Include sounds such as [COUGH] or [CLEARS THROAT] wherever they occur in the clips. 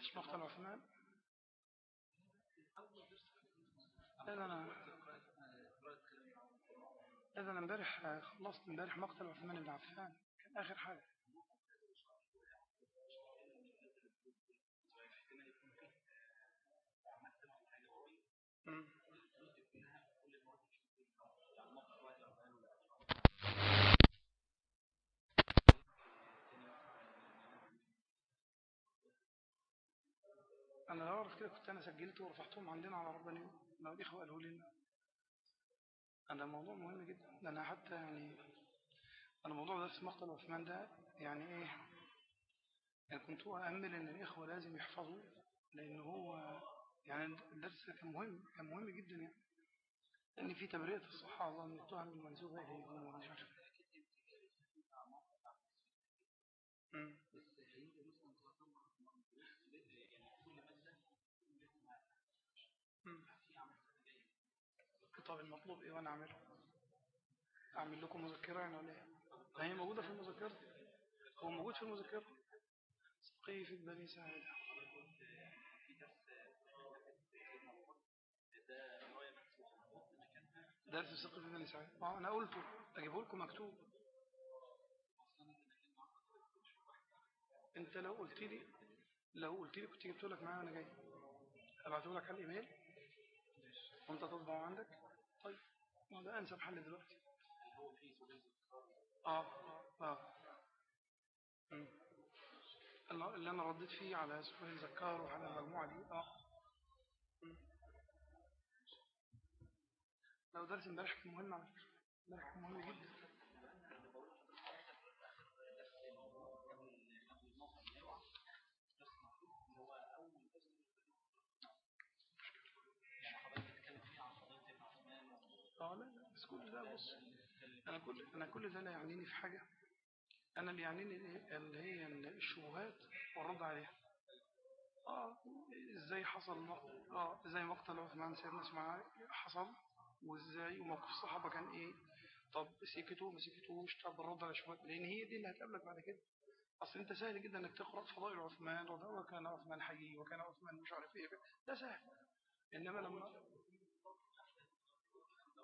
خدتش مقتل عثمان ده أنا امبارح خلصت امبارح مقتل عثمان بن عفان كان اخر حاجة مم. أنا لو اعرف كده كنت أنا سجلته ورفعتهم عندنا على ربنا لو الإخوة قالوا لي أنا الموضوع مهم جدا. أنا حتى يعني أنا موضوع درس مقتل عثمان ده يعني إيه؟ يعني كنت أأمل إن الإخوة لازم يحفظوه لأن هو يعني الدرس كان مهم كان مهم جدا يعني. لأن في تبرئة الصحابه من التهم المنسوبه اليهم ومش عارف مم. طب المطلوب إيه وأنا اعمله؟ اعمل لكم مذكرة يعني ولا إيه؟ ما هي موجودة في المذكرة؟ هو موجود في المذكرة؟ سقيفة بني سعيد درس سقيفة بني سعيد آه أنا قلته اجيبه لكم مكتوب. انت لو قلت لي لو قلت لي كنت جبت لك معايا وأنا جاي. ابعته لك على الإيميل. وانت تطبعه عندك. ده أنسب حل دلوقتي. آه مم. اللي أنا رديت فيه على سؤال زكار وعلى المجموعة دي مم. لو درس امبارح كان مهم على فكرة. امبارح كان مهم جدا آه لا لا بس كل ده بص أنا كل أنا كل ده لا يعنيني في حاجة. أنا اللي يعنيني اللي هي الشبهات والرد عليها. آه إزاي حصل آه إزاي مقتل عثمان سيدنا اسماعيل حصل وإزاي وموقف الصحابة كان إيه. طب سكتوا ما سكتوش طب الرد على الشبهات لأن هي دي اللي هتقابلك بعد كده. أصل أنت سهل جدا إنك تقرأ فضائل عثمان وكان عثمان حي وكان عثمان مش عارف إيه. ده سهل. إنما لما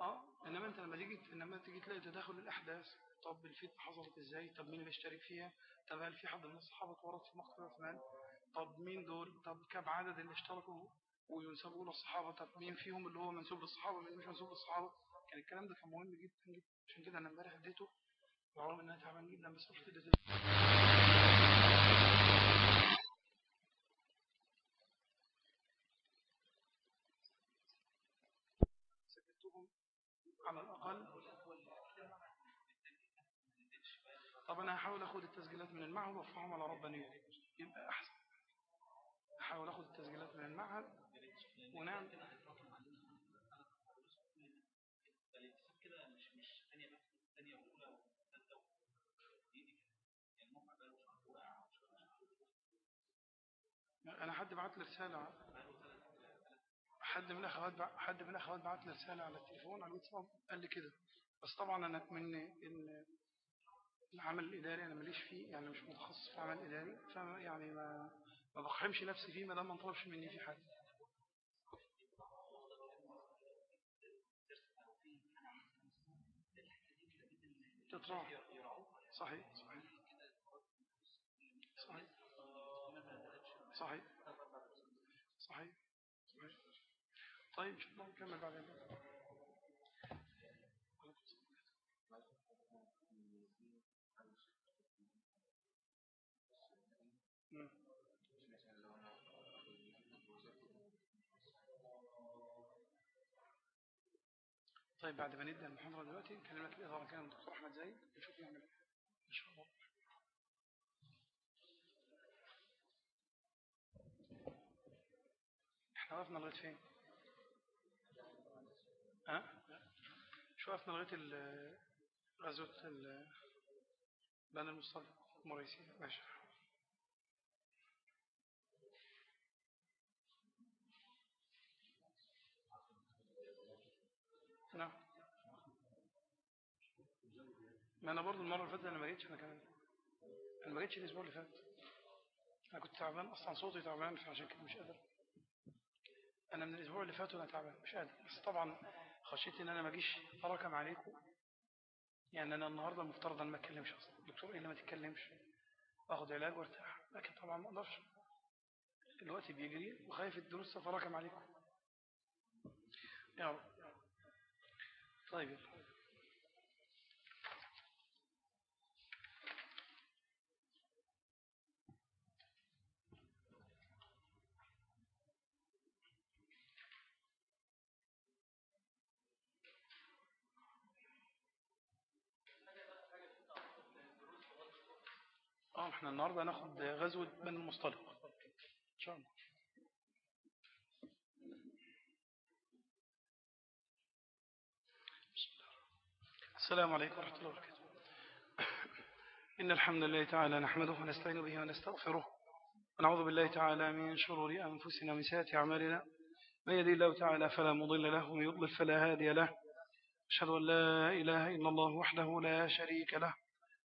آه إنما أنت لما تيجي إنما تيجي تلاقي تداخل الأحداث طب الفتنة حصلت إزاي؟ طب مين اللي اشترك فيها؟ طب هل في حد من الصحابه اتورط في مقتل عثمان؟ طب مين دول؟ طب كم عدد اللي اشتركوا؟ وينسبوا للصحابه طب مين فيهم اللي هو منسوب للصحابة؟ مين مش منسوب للصحابة؟ كان الكلام ده كان مهم جدا جدا عشان كده أنا امبارح اديته ورغم انها تعبان جدا بس رحت على الأقل. طب أنا هحاول أخد التسجيلات من المعهد وأرفعهم على ربانية يبقى أحسن. هحاول أخد التسجيلات من المعهد. ونعم. أنا حد بعت لي رسالة. حد من الاخوات بع... حد من الاخوات بعت لي رسالة على التليفون على الواتساب قال لي كده. بس طبعا أنا من إن العمل الإداري أنا ماليش فيه يعني مش متخصص في العمل الاداري فيعني ما ما بقحمش نفسي فيه ما دام ما طلبش مني فيه حاجة. صحيح صحيح. صحيح. صحيح صحيح طيب ان الله نكمل بعدين. طيب بعد ما نبدأ المحاضرة دلوقتي نكلمك الإدارة كان الدكتور أحمد زايد. نشوف يعمل إيه إن شاء الله. إحنا وقفنا لغاية فين؟ شو وقفنا لغاية غزوة بني المصطلق مريسي ماشي. نعم. ما أنا برضو المرة اللي فاتت أنا ما جيتش أنا كمان. أنا ما جيتش الأسبوع اللي فات. أنا كنت تعبان أصلا صوتي تعبان فعشان كده مش قادر. أنا من الأسبوع اللي فات وأنا تعبان مش قادر. بس طبعا خشيت إن أنا ما أجيش أراكم عليكم. يعني أنا النهاردة المفترض أن ما أتكلمش أصلا. الدكتور إيه اللي ما تتكلمش. أخذ علاج وارتاح. لكن طبعا ما أقدرش. الوقت بيجري وخايف الدروس تتراكم عليكم. يا رب طيب. آه إحنا النهاردة هناخد غزوة بن المصطلق. إن شاء الله. السلام عليكم ورحمة الله وبركاته. إن الحمد لله تعالى نحمده ونستعين به ونستغفره. ونعوذ بالله تعالى من شرور أنفسنا ومن سيئات أعمالنا. من يهدي الله تعالى فلا مضل له ومن يضلل فلا هادي له. أشهد أن لا إله إلا الله وحده لا شريك له.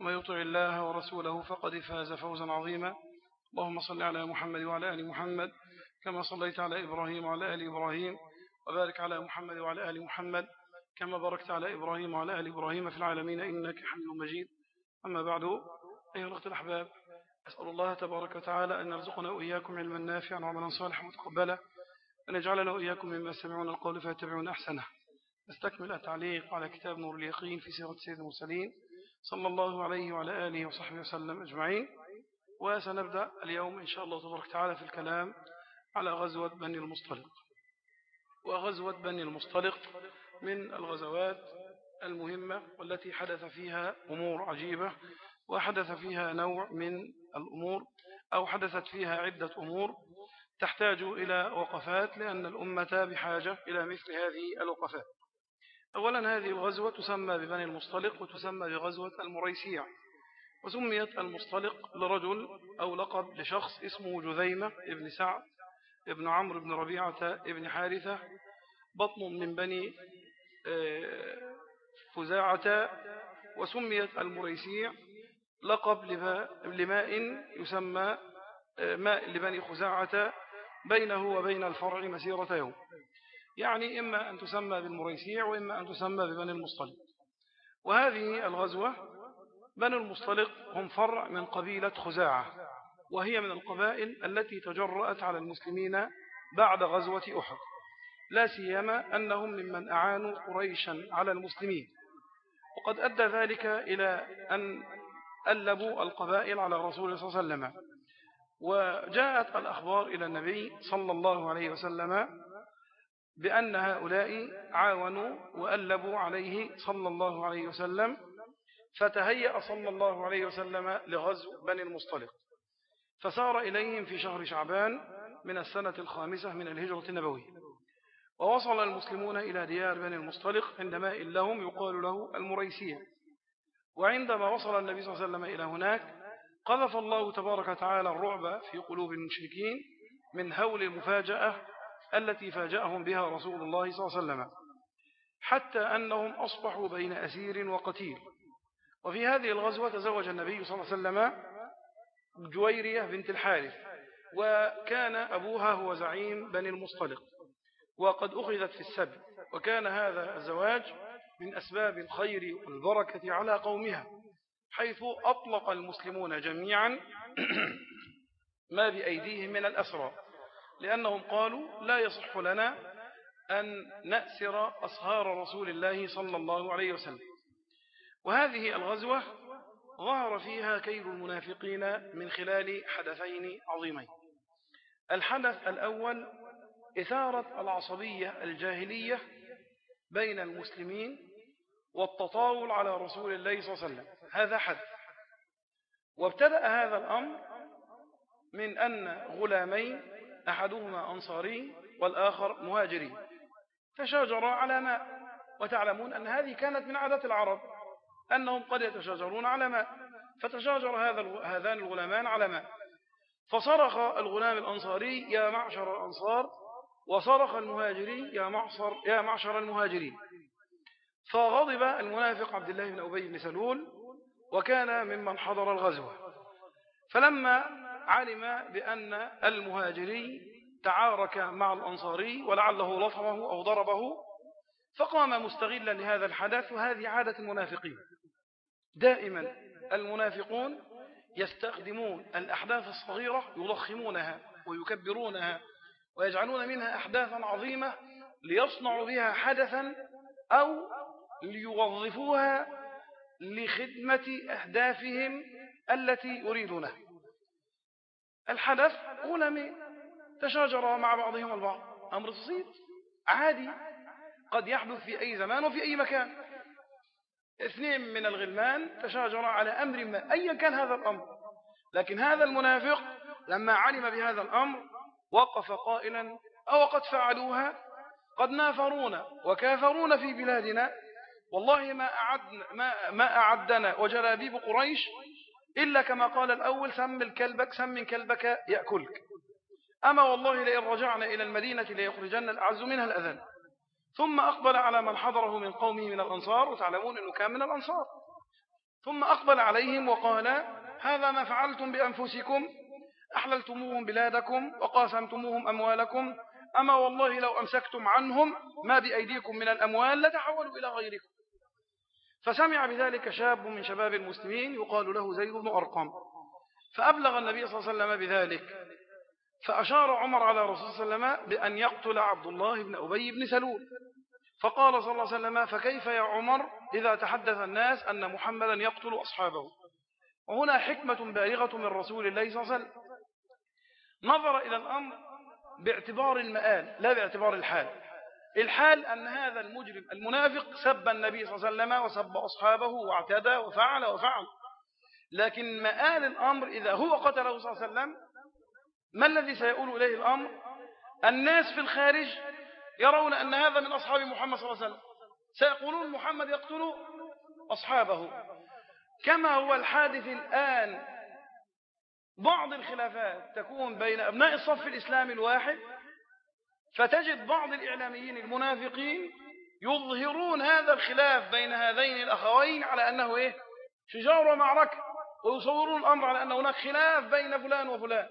وما يطع الله ورسوله فقد فاز فوزا عظيما. اللهم صل على محمد وعلى آل محمد كما صليت على إبراهيم وعلى آل إبراهيم وبارك على محمد وعلى آل محمد كما باركت على إبراهيم وعلى آل إبراهيم في العالمين إنك حميد مجيد. أما بعد أيها الأخت الأحباب أسأل الله تبارك وتعالى أن يرزقنا وإياكم علما نافعا وعملا صالحا متقبلا أن يجعلنا وإياكم مما سمعون القول فيتبعون أحسنه. نستكمل التعليق على كتاب نور اليقين في سيرة سيد المرسلين. صلى الله عليه وعلى آله وصحبه وسلم أجمعين. وسنبدأ اليوم إن شاء الله تبارك وتعالى في الكلام على غزوة بني المصطلق. وغزوة بني المصطلق من الغزوات المهمة والتي حدث فيها أمور عجيبة وحدث فيها نوع من الأمور أو حدثت فيها عدة أمور تحتاج إلى وقفات لأن الأمة بحاجة إلى مثل هذه الوقفات. أولا هذه الغزوة تسمى ببني المصطلق وتسمى بغزوة المريسيع وسميت المصطلق لرجل أو لقب لشخص اسمه جذيمة ابن سعد ابن عمرو بن ربيعة ابن حارثة بطن من بني فزاعة وسميت المريسيع لقب لماء يسمى ماء لبني خزاعة بينه وبين الفرع مسيرة يوم يعني إما أن تسمى بالمريسيع وإما أن تسمى ببني المصطلق. وهذه الغزوة بني المصطلق هم فرع من قبيلة خزاعة وهي من القبائل التي تجرأت على المسلمين بعد غزوة أحد. لا سيما أنهم ممن أعانوا قريشا على المسلمين. وقد أدى ذلك إلى أن ألبوا القبائل على رسول الله صلى الله عليه وسلم. وجاءت الأخبار إلى النبي صلى الله عليه وسلم بأن هؤلاء عاونوا وألبوا عليه صلى الله عليه وسلم فتهيأ صلى الله عليه وسلم لغزو بني المصطلق. فسار إليهم في شهر شعبان من السنة الخامسة من الهجرة النبوية. ووصل المسلمون إلى ديار بني المصطلق عند ماء لهم يقال له المريسية. وعندما وصل النبي صلى الله عليه وسلم إلى هناك قذف الله تبارك وتعالى الرعب في قلوب المشركين من هول المفاجأة التي فاجأهم بها رسول الله صلى الله عليه وسلم حتى أنهم أصبحوا بين أسير وقتيل. وفي هذه الغزوة تزوج النبي صلى الله عليه وسلم جويرية بنت الحارث وكان أبوها هو زعيم بني المصطلق وقد أخذت في السبي وكان هذا الزواج من أسباب الخير والبركة على قومها حيث أطلق المسلمون جميعا [CLEARS THROAT] ما بأيديهم من الأسرى. لأنهم قالوا لا يصح لنا أن نأسر أصهار رسول الله صلى الله عليه وسلم. وهذه الغزوة ظهر فيها كيد المنافقين من خلال حدثين عظيمين. الحدث الأول إثارة العصبية الجاهلية بين المسلمين والتطاول على رسول الله صلى الله عليه وسلم. هذا حدث. وابتدأ هذا الأمر من أن غلامين أحدهما أنصاري والآخر مهاجري. تشاجرا على ماء. وتعلمون أن هذه كانت من عادات العرب أنهم قد يتشاجرون على ماء. فتشاجر هذا هذان الغلامان على ماء. فصرخ الغلام الأنصاري يا معشر الأنصار وصرخ المهاجري يا معشر, يا معشر المهاجرين فغضب المنافق عبد الله بن أبي بن سلول وكان ممن حضر الغزوة. فلما علم بأن المهاجري تعارك مع الأنصاري ولعله لطمه أو ضربه فقام مستغلا لهذا الحدث وهذه عادة المنافقين. دائما المنافقون يستخدمون الأحداث الصغيرة يضخمونها ويكبرونها ويجعلون منها أحداثا عظيمة ليصنعوا بها حدثا أو ليوظفوها لخدمة أهدافهم التي يريدونها الحدث غلامين تشاجر مع بعضهم البعض. أمر بسيط عادي قد يحدث في أي زمان وفي أي مكان. اثنين من الغلمان تشاجر على أمر ما أيا كان هذا الأمر. لكن هذا المنافق لما علم بهذا الأمر وقف قائلا أو قد فعلوها قد نافرونا وكافرونا في بلادنا. والله ما أعدنا, ما أعدنا وجلابيب قريش إلا كما قال الأول سم الكلبك سم كلبك يأكلك. أما والله لئن رجعنا إلى المدينة ليخرجن الأعز منها الأذن ثم أقبل على من حضره من قومه من الأنصار وتعلمون أنه كان من الأنصار. ثم أقبل عليهم وقال هذا ما فعلتم بأنفسكم؟ أحللتموهم بلادكم وقاسمتموهم أموالكم؟ أما والله لو أمسكتم عنهم ما بأيديكم من الأموال لتحولوا إلى غيركم. فسمع بذلك شاب من شباب المسلمين يقال له زيد بن أرقم. فأبلغ النبي صلى الله عليه وسلم بذلك. فأشار عمر على رسول صلى الله عليه وسلم بأن يقتل عبد الله بن أبي بن سلول. فقال صلى الله عليه وسلم فكيف يا عمر إذا تحدث الناس أن محمدا يقتل أصحابه؟ وهنا حكمة بالغة من رسول الله صلى الله عليه وسلم. نظر إلى الأمر باعتبار المآل لا باعتبار الحال. الحال أن هذا المجرم المنافق سب النبي صلى الله عليه وسلم وسب أصحابه واعتدى وفعل وفعل. لكن مآل الأمر إذا هو قتله صلى الله عليه وسلم ما الذي سيقول إليه الأمر؟ الناس في الخارج يرون أن هذا من أصحاب محمد صلى الله عليه وسلم. سيقولون محمد يقتل أصحابه. كما هو الحادث الآن بعض الخلافات تكون بين أبناء الصف الإسلامي الواحد فتجد بعض الإعلاميين المنافقين يظهرون هذا الخلاف بين هذين الأخوين على أنه إيه؟ شجار ومعركة ويصورون الأمر على أن هناك خلاف بين فلان وفلان.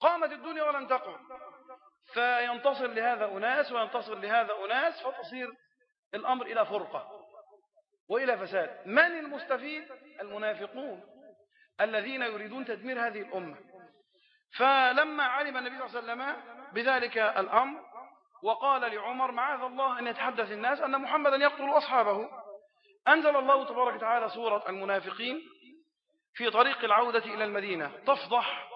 قامت الدنيا ولم تقم. فينتصر لهذا أناس وينتصر لهذا أناس فتصير الأمر إلى فرقة وإلى فساد. من المستفيد؟ المنافقون الذين يريدون تدمير هذه الأمة. فلما علم النبي صلى الله عليه وسلم بذلك الأمر وقال لعمر معاذ الله أن يتحدث الناس أن محمدا يقتل أصحابه. أنزل الله تبارك وتعالى سورة المنافقين في طريق العودة إلى المدينة. تفضح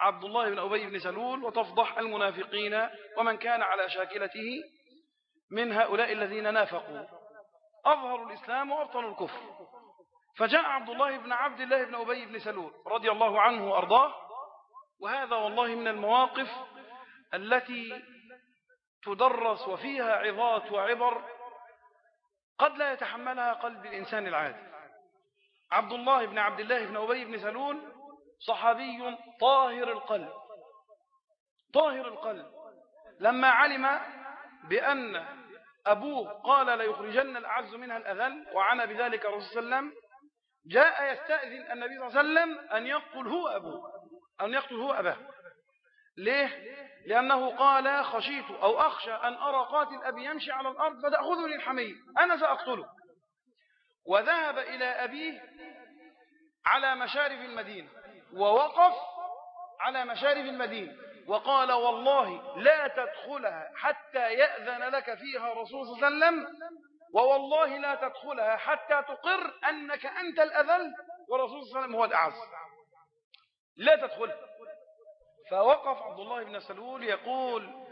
عبد الله بن أبي بن سلول وتفضح المنافقين ومن كان على شاكلته من هؤلاء الذين نافقوا. أظهروا الإسلام وأبطلوا الكفر. فجاء عبد الله بن عبد الله بن أبي بن سلول رضي الله عنه وأرضاه وهذا والله من المواقف التي تدرس وفيها عظات وعبر قد لا يتحملها قلب الإنسان العادي. عبد الله بن عبد الله بن أبي بن سلول صحابي طاهر القلب طاهر القلب. لما علم بأن أبوه قال ليخرجن الأعز منها الأذل وعنى بذلك الرسول صلى الله عليه وسلم جاء يستأذن النبي صلى الله عليه وسلم أن يقتل هو أبوه. أن يقتل هو أباه. ليه؟ لأنه قال خشيت أو أخشى أن أرى قاتل أبي يمشي على الأرض فتأخذني الحمية أنا سأقتله. وذهب إلى أبيه على مشارف المدينة. ووقف على مشارف المدينة. وقال والله لا تدخلها حتى يأذن لك فيها رسول صلى الله عليه وسلم. ووالله لا تدخلها حتى تقر أنك أنت الأذل. ورسول صلى الله عليه وسلم هو الأعز. لا تدخلها فوقف عبد الله بن سلول يقول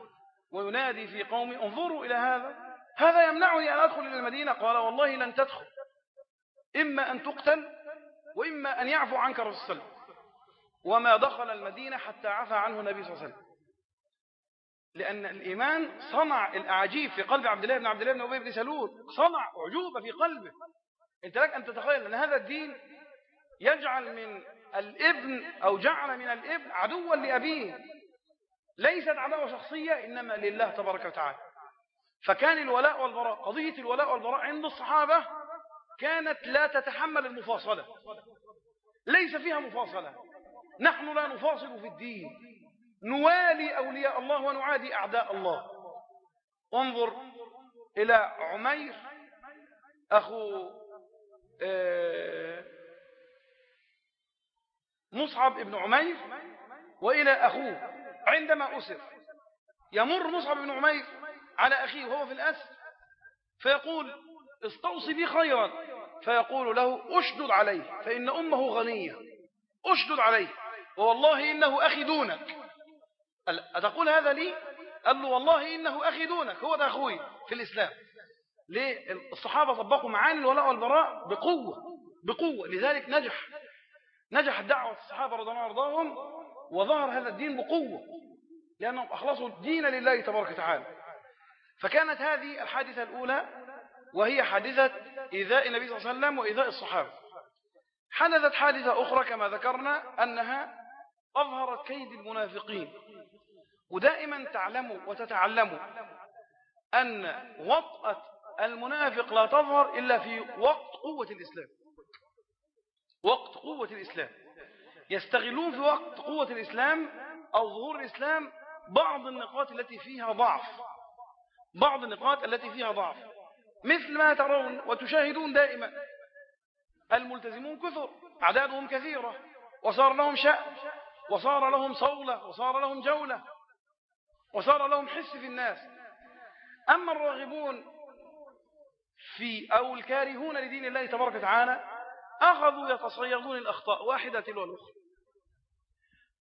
وينادي في قومي انظروا إلى هذا. هذا يمنعني أن أدخل إلى المدينة. قال والله لن تدخل. إما أن تقتل وإما أن يعفو عنك رسول الله وما دخل المدينة حتى عفى عنه النبي صلى الله عليه وسلم. لأن الإيمان صنع الأعاجيب في قلب عبد الله بن عبد الله بن أبي بن سلول. صنع عجوبة في قلبه. أنت لك أن تتخيل أن هذا الدين يجعل من الابن أو جعل من الابن عدوا لأبيه. ليست عداوة شخصية إنما لله تبارك وتعالى. فكان الولاء والبراء قضية الولاء والبراء عند الصحابة كانت لا تتحمل المفاصلة. ليس فيها مفاصلة. نحن لا نفاصل في الدين. نوالي أولياء الله ونعادي أعداء الله. انظر إلى عمير أخو آه، مصعب بن عمير وإلى أخوه عندما أسر. يمر مصعب بن عمير على أخيه وهو في الأسر فيقول استوصي بي خيرا. فيقول له أشدد عليه فإن أمه غنية. أشدد عليه ووالله إنه أخي دونك. أتقول هذا لي؟ قال له والله إنه أخي دونك هو ده أخوي في الإسلام. ليه؟ الصحابة طبقوا معاني الولاء والبراء بقوة بقوة لذلك نجح. نجحت دعوة الصحابة رضي الله عنهم وظهر هذا الدين بقوة لأنهم أخلصوا الدين لله تبارك وتعالى. فكانت هذه الحادثة الأولى وهي حادثة إيذاء النبي صلى الله عليه وسلم وإيذاء الصحابة. حدثت حادثة أخرى كما ذكرنا أنها أظهرت كيد المنافقين. ودائما تعلموا وتتعلموا أن وطأة المنافق لا تظهر إلا في وقت قوة الإسلام. وقت قوة الإسلام. يستغلون في وقت قوة الإسلام أو ظهور الإسلام بعض النقاط التي فيها ضعف. بعض النقاط التي فيها ضعف. مثل ما ترون وتشاهدون دائما الملتزمون كثر أعدادهم كثيرة وصار لهم شأن وصار لهم صولة وصار لهم جولة وصار لهم حس في الناس. أما الراغبون في أو الكارهون لدين الله تبارك وتعالى أخذوا يتصيدون الأخطاء واحدة تلو الأخرى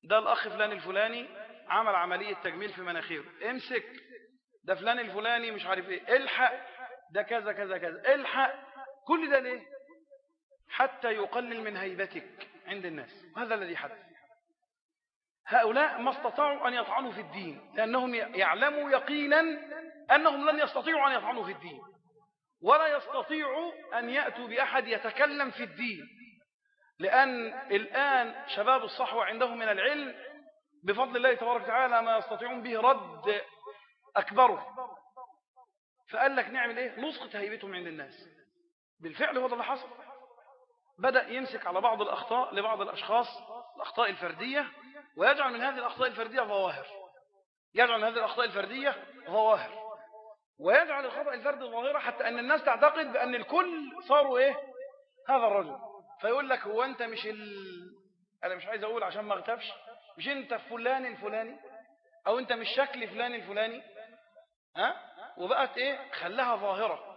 ده الأخ فلان الفلاني عمل عملية تجميل في مناخيره. امسك ده فلان الفلاني مش عارف إيه. الحق ده كذا كذا كذا. الحق كل ده ليه؟ حتى يقلل من هيبتك عند الناس. وهذا الذي حدث. هؤلاء ما استطاعوا أن يطعنوا في الدين لأنهم يعلموا يقينا أنهم لن يستطيعوا أن يطعنوا في الدين. ولا يستطيعوا أن يأتوا بأحد يتكلم في الدين. لأن الآن شباب الصحوة عندهم من العلم بفضل الله تبارك وتعالى ما يستطيعون به رد أكبره. فقال لك نعمل إيه؟ نسقط هيبتهم عند الناس. بالفعل هو ده اللي حصل. بدأ يمسك على بعض الأخطاء لبعض الأشخاص الأخطاء الفردية ويجعل من هذه الأخطاء الفردية ظواهر. يجعل من هذه الأخطاء الفردية ظواهر. ويجعل الخطأ الفردي ظاهرة حتى أن الناس تعتقد بأن الكل صاروا إيه؟ هذا الرجل. فيقول لك هو أنت مش ال... أنا مش عايز أقول عشان ما اغتبش مش أنت فلان الفلاني؟ أو أنت مش شكل فلان الفلاني؟ ها؟ وبقت إيه؟ خلاها ظاهرة.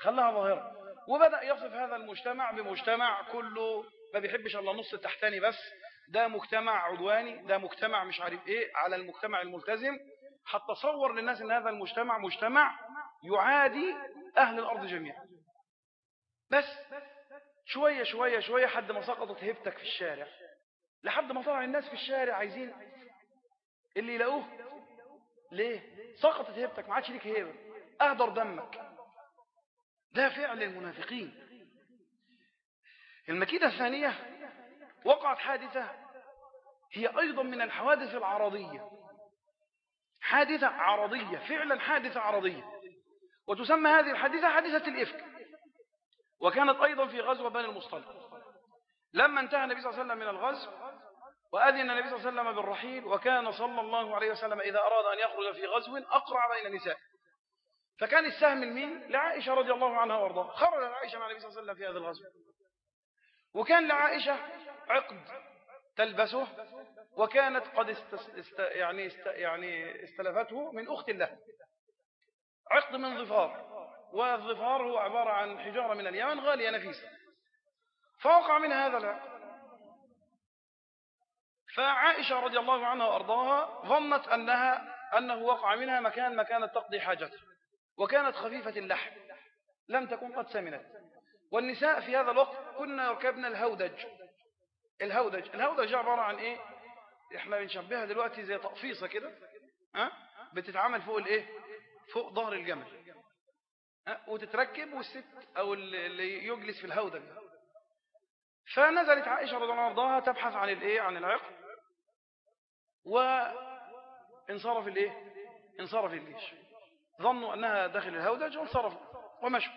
خلاها ظاهرة. وبدأ يصف هذا المجتمع بمجتمع كله ما بيحبش الله نص التحتاني بس. ده مجتمع عدواني ده مجتمع مش عارف إيه على المجتمع الملتزم. حتى صور للناس إن هذا المجتمع مجتمع يعادي أهل الأرض جميعا. بس شوية شوية شوية حد ما سقطت هبتك في الشارع. لحد ما طلع الناس في الشارع عايزين اللي يلاقوه. ليه؟ سقطت هبتك ما عادش ليك هيبة. أهدر دمك. ده فعل المنافقين. المكيدة الثانية وقعت حادثة هي أيضا من الحوادث العرضية. حادثة عرضية فعلا حادثة عرضية. وتسمى هذه الحادثة حادثة الإفك. وكانت أيضا في غزوة بني المصطلق. لما انتهى النبي صلى الله عليه وسلم من الغزو وأذن النبي صلى الله عليه وسلم بالرحيل وكان صلى الله عليه وسلم إذا أراد أن يخرج في غزو أقرع بين نساء فكان السهم المين لعائشة رضي الله عنها وأرضاها. خرج عائشة مع النبي صلى الله عليه وسلم في هذا الغزو. وكان لعائشة عقد. تلبسه وكانت قد است يعني است يعني استلفته من أخت له. عقد من ظفار. والظفار هو عبارة عن حجارة من اليمن غالية نفيسة. فوقع من هذا العقد. فعائشة رضي الله عنها وأرضاها ظنت أنها أنه وقع منها مكان ما كانت تقضي حاجتها وكانت خفيفة اللحم. لم تكن قد سمنت. والنساء في هذا الوقت كنا يركبن الهودج. الهودج. الهودج عبارة عن إيه؟ إحنا بنشبهها دلوقتي زي تقفيصة كده ها؟ بتتعمل فوق الإيه؟ فوق ظهر الجمل ها؟ وتتركب والست أو اللي يجلس في الهودج فنزلت عائشة رضي الله عنها تبحث عن الإيه؟ عن العقل وانصرف الإيه؟ انصرف الجيش. ظنوا أنها داخل الهودج وانصرفوا ومشوا.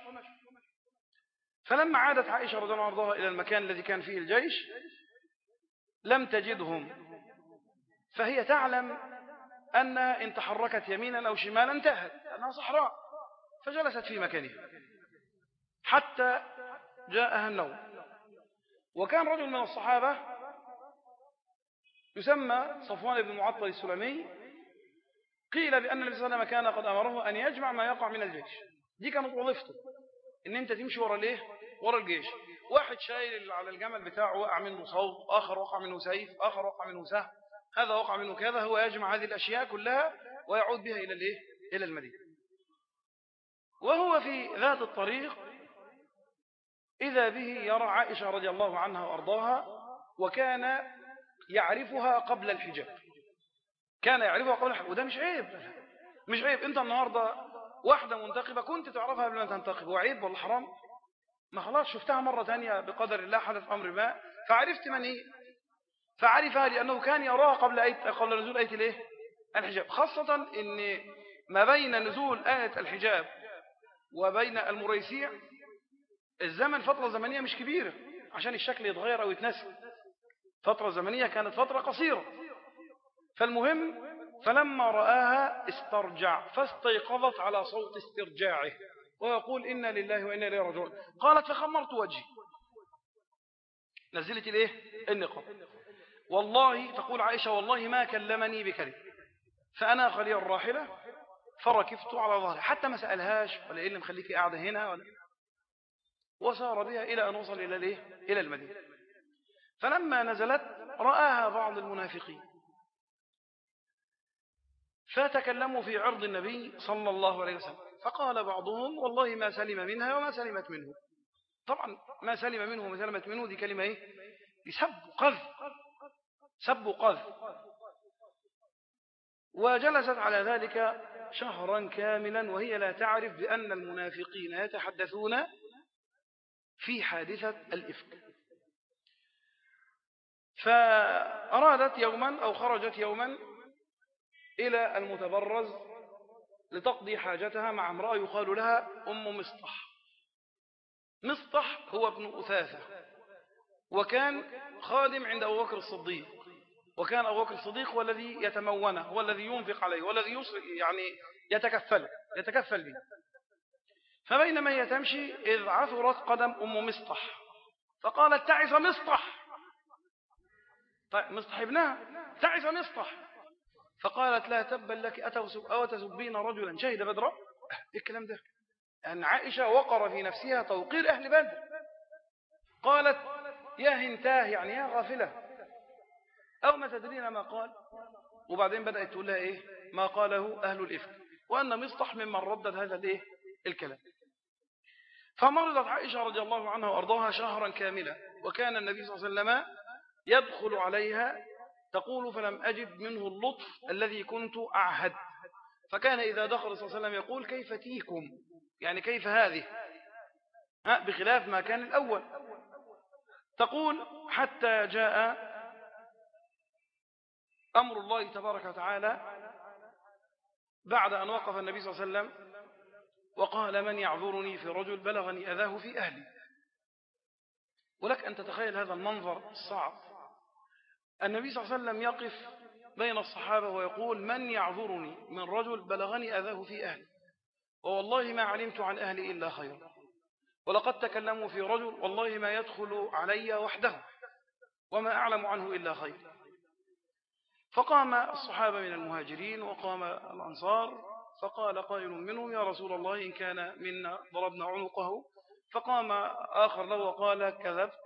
فلما عادت عائشة رضي الله عنها إلى المكان الذي كان فيه الجيش لم تجدهم. فهي تعلم أن إن تحركت يمينا أو شمالا انتهت أنها صحراء فجلست في مكانها حتى جاءها النوم. وكان رجل من الصحابة يسمى صفوان بن معطل السلمي قيل بأن النبي صلى الله عليه وسلم كان قد أمره أن يجمع ما يقع من الجيش. دي كانت وظيفته إن أنت تمشي ورا الايه ورا الجيش. واحد شايل على الجمل بتاعه وقع منه صوت آخر وقع منه سيف آخر وقع منه سهم هذا وقع منه كذا هو يجمع هذه الأشياء كلها ويعود بها إلى الإيه؟ إلى المدينة. وهو في ذات الطريق إذا به يرى عائشة رضي الله عنها وأرضاها وكان يعرفها قبل الحجاب. كان يعرفها قبل الحجاب وده مش عيب مش عيب. أنت النهاردة واحدة منتقبة كنت تعرفها قبل ما تنتقب وعيب ولا حرام؟ ما خلاص شفتها مرة ثانية بقدر الله حدث أمر ما فعرفت من هي فعرفها لأنه كان يراها قبل أيت قبل نزول آية الإيه؟ الحجاب. خاصة إن ما بين نزول آية الحجاب وبين المريسيع الزمن فترة زمنية مش كبيرة عشان الشكل يتغير أو يتنسى. فترة زمنية كانت فترة قصيرة. فالمهم فلما رآها استرجع فاستيقظت على صوت استرجاعه. ويقول إنا لله وإنا إليه راجعون. قالت فخمرت وجهي. نزلت الايه النقاب. والله تقول عائشة والله ما كلمني بكلمة. فأنا خلي الراحلة فركبت على ظهري. حتى ما سألهاش ولا إيه اللي مخليك قاعدة هنا ولا. وسار بها إلى أن وصل إلى الإيه؟ إلى المدينة. فلما نزلت رآها بعض المنافقين. فتكلموا في عرض النبي صلى الله عليه وسلم. فقال بعضهم والله ما سلم منها وما سلمت منه. طبعا ما سلم منه وما سلمت منه دي كلمة إيه؟ دي سب قذ سب قذ وجلست على ذلك شهرا كاملا وهي لا تعرف بأن المنافقين يتحدثون في حادثة الإفك. فأرادت يوما أو خرجت يوما إلى المتبرز لتقضي حاجتها مع امرأة يقال لها أم مصطح. مصطح هو ابن أثاثة وكان خادم عند أبو بكر الصديق وكان أبو بكر الصديق هو الذي يتمونه هو الذي ينفق عليه هو الذي يعني يتكفل يتكفل به. فبينما هي تمشي إذ عثرت قدم أم مصطح فقالت تعس مصطح! طيب مصطح ابنها تعس مصطح! فقالت لا تبا لك أو تسبين رجلا؟ شهد بدرا إيه الكلام ده؟ أن عائشة وقر في نفسها توقير أهل بدر. قالت يا هنتاه يعني يا غافلة. أو ما تدرين ما قال؟ وبعدين بدأت تقول لها إيه؟ ما قاله أهل الإفك. وأن مصطح ممن ردد هذا الإيه؟ الكلام. فمرضت عائشة رضي الله عنها وأرضاها شهرا كاملا. وكان النبي صلى الله عليه وسلم يدخل عليها تقول فلم أجد منه اللطف الذي كنت أعهد. فكان إذا دخل صلى الله عليه وسلم يقول كيف تيكم؟ يعني كيف هذه؟ بخلاف ما كان الأول. تقول حتى جاء أمر الله تبارك وتعالى بعد أن وقف النبي صلى الله عليه وسلم وقال من يعذرني في رجل بلغني أذاه في أهلي. ولك أن تتخيل هذا المنظر الصعب. النبي صلى الله عليه وسلم يقف بين الصحابة ويقول من يعذرني؟ من رجل بلغني أذاه في أهلي. ووالله ما علمت عن أهلي إلا خير. ولقد تكلموا في رجل والله ما يدخل علي وحده وما أعلم عنه إلا خير. فقام الصحابة من المهاجرين وقام الأنصار فقال قائل منهم يا رسول الله إن كان منا ضربنا عنقه. فقام آخر له وقال كذبت.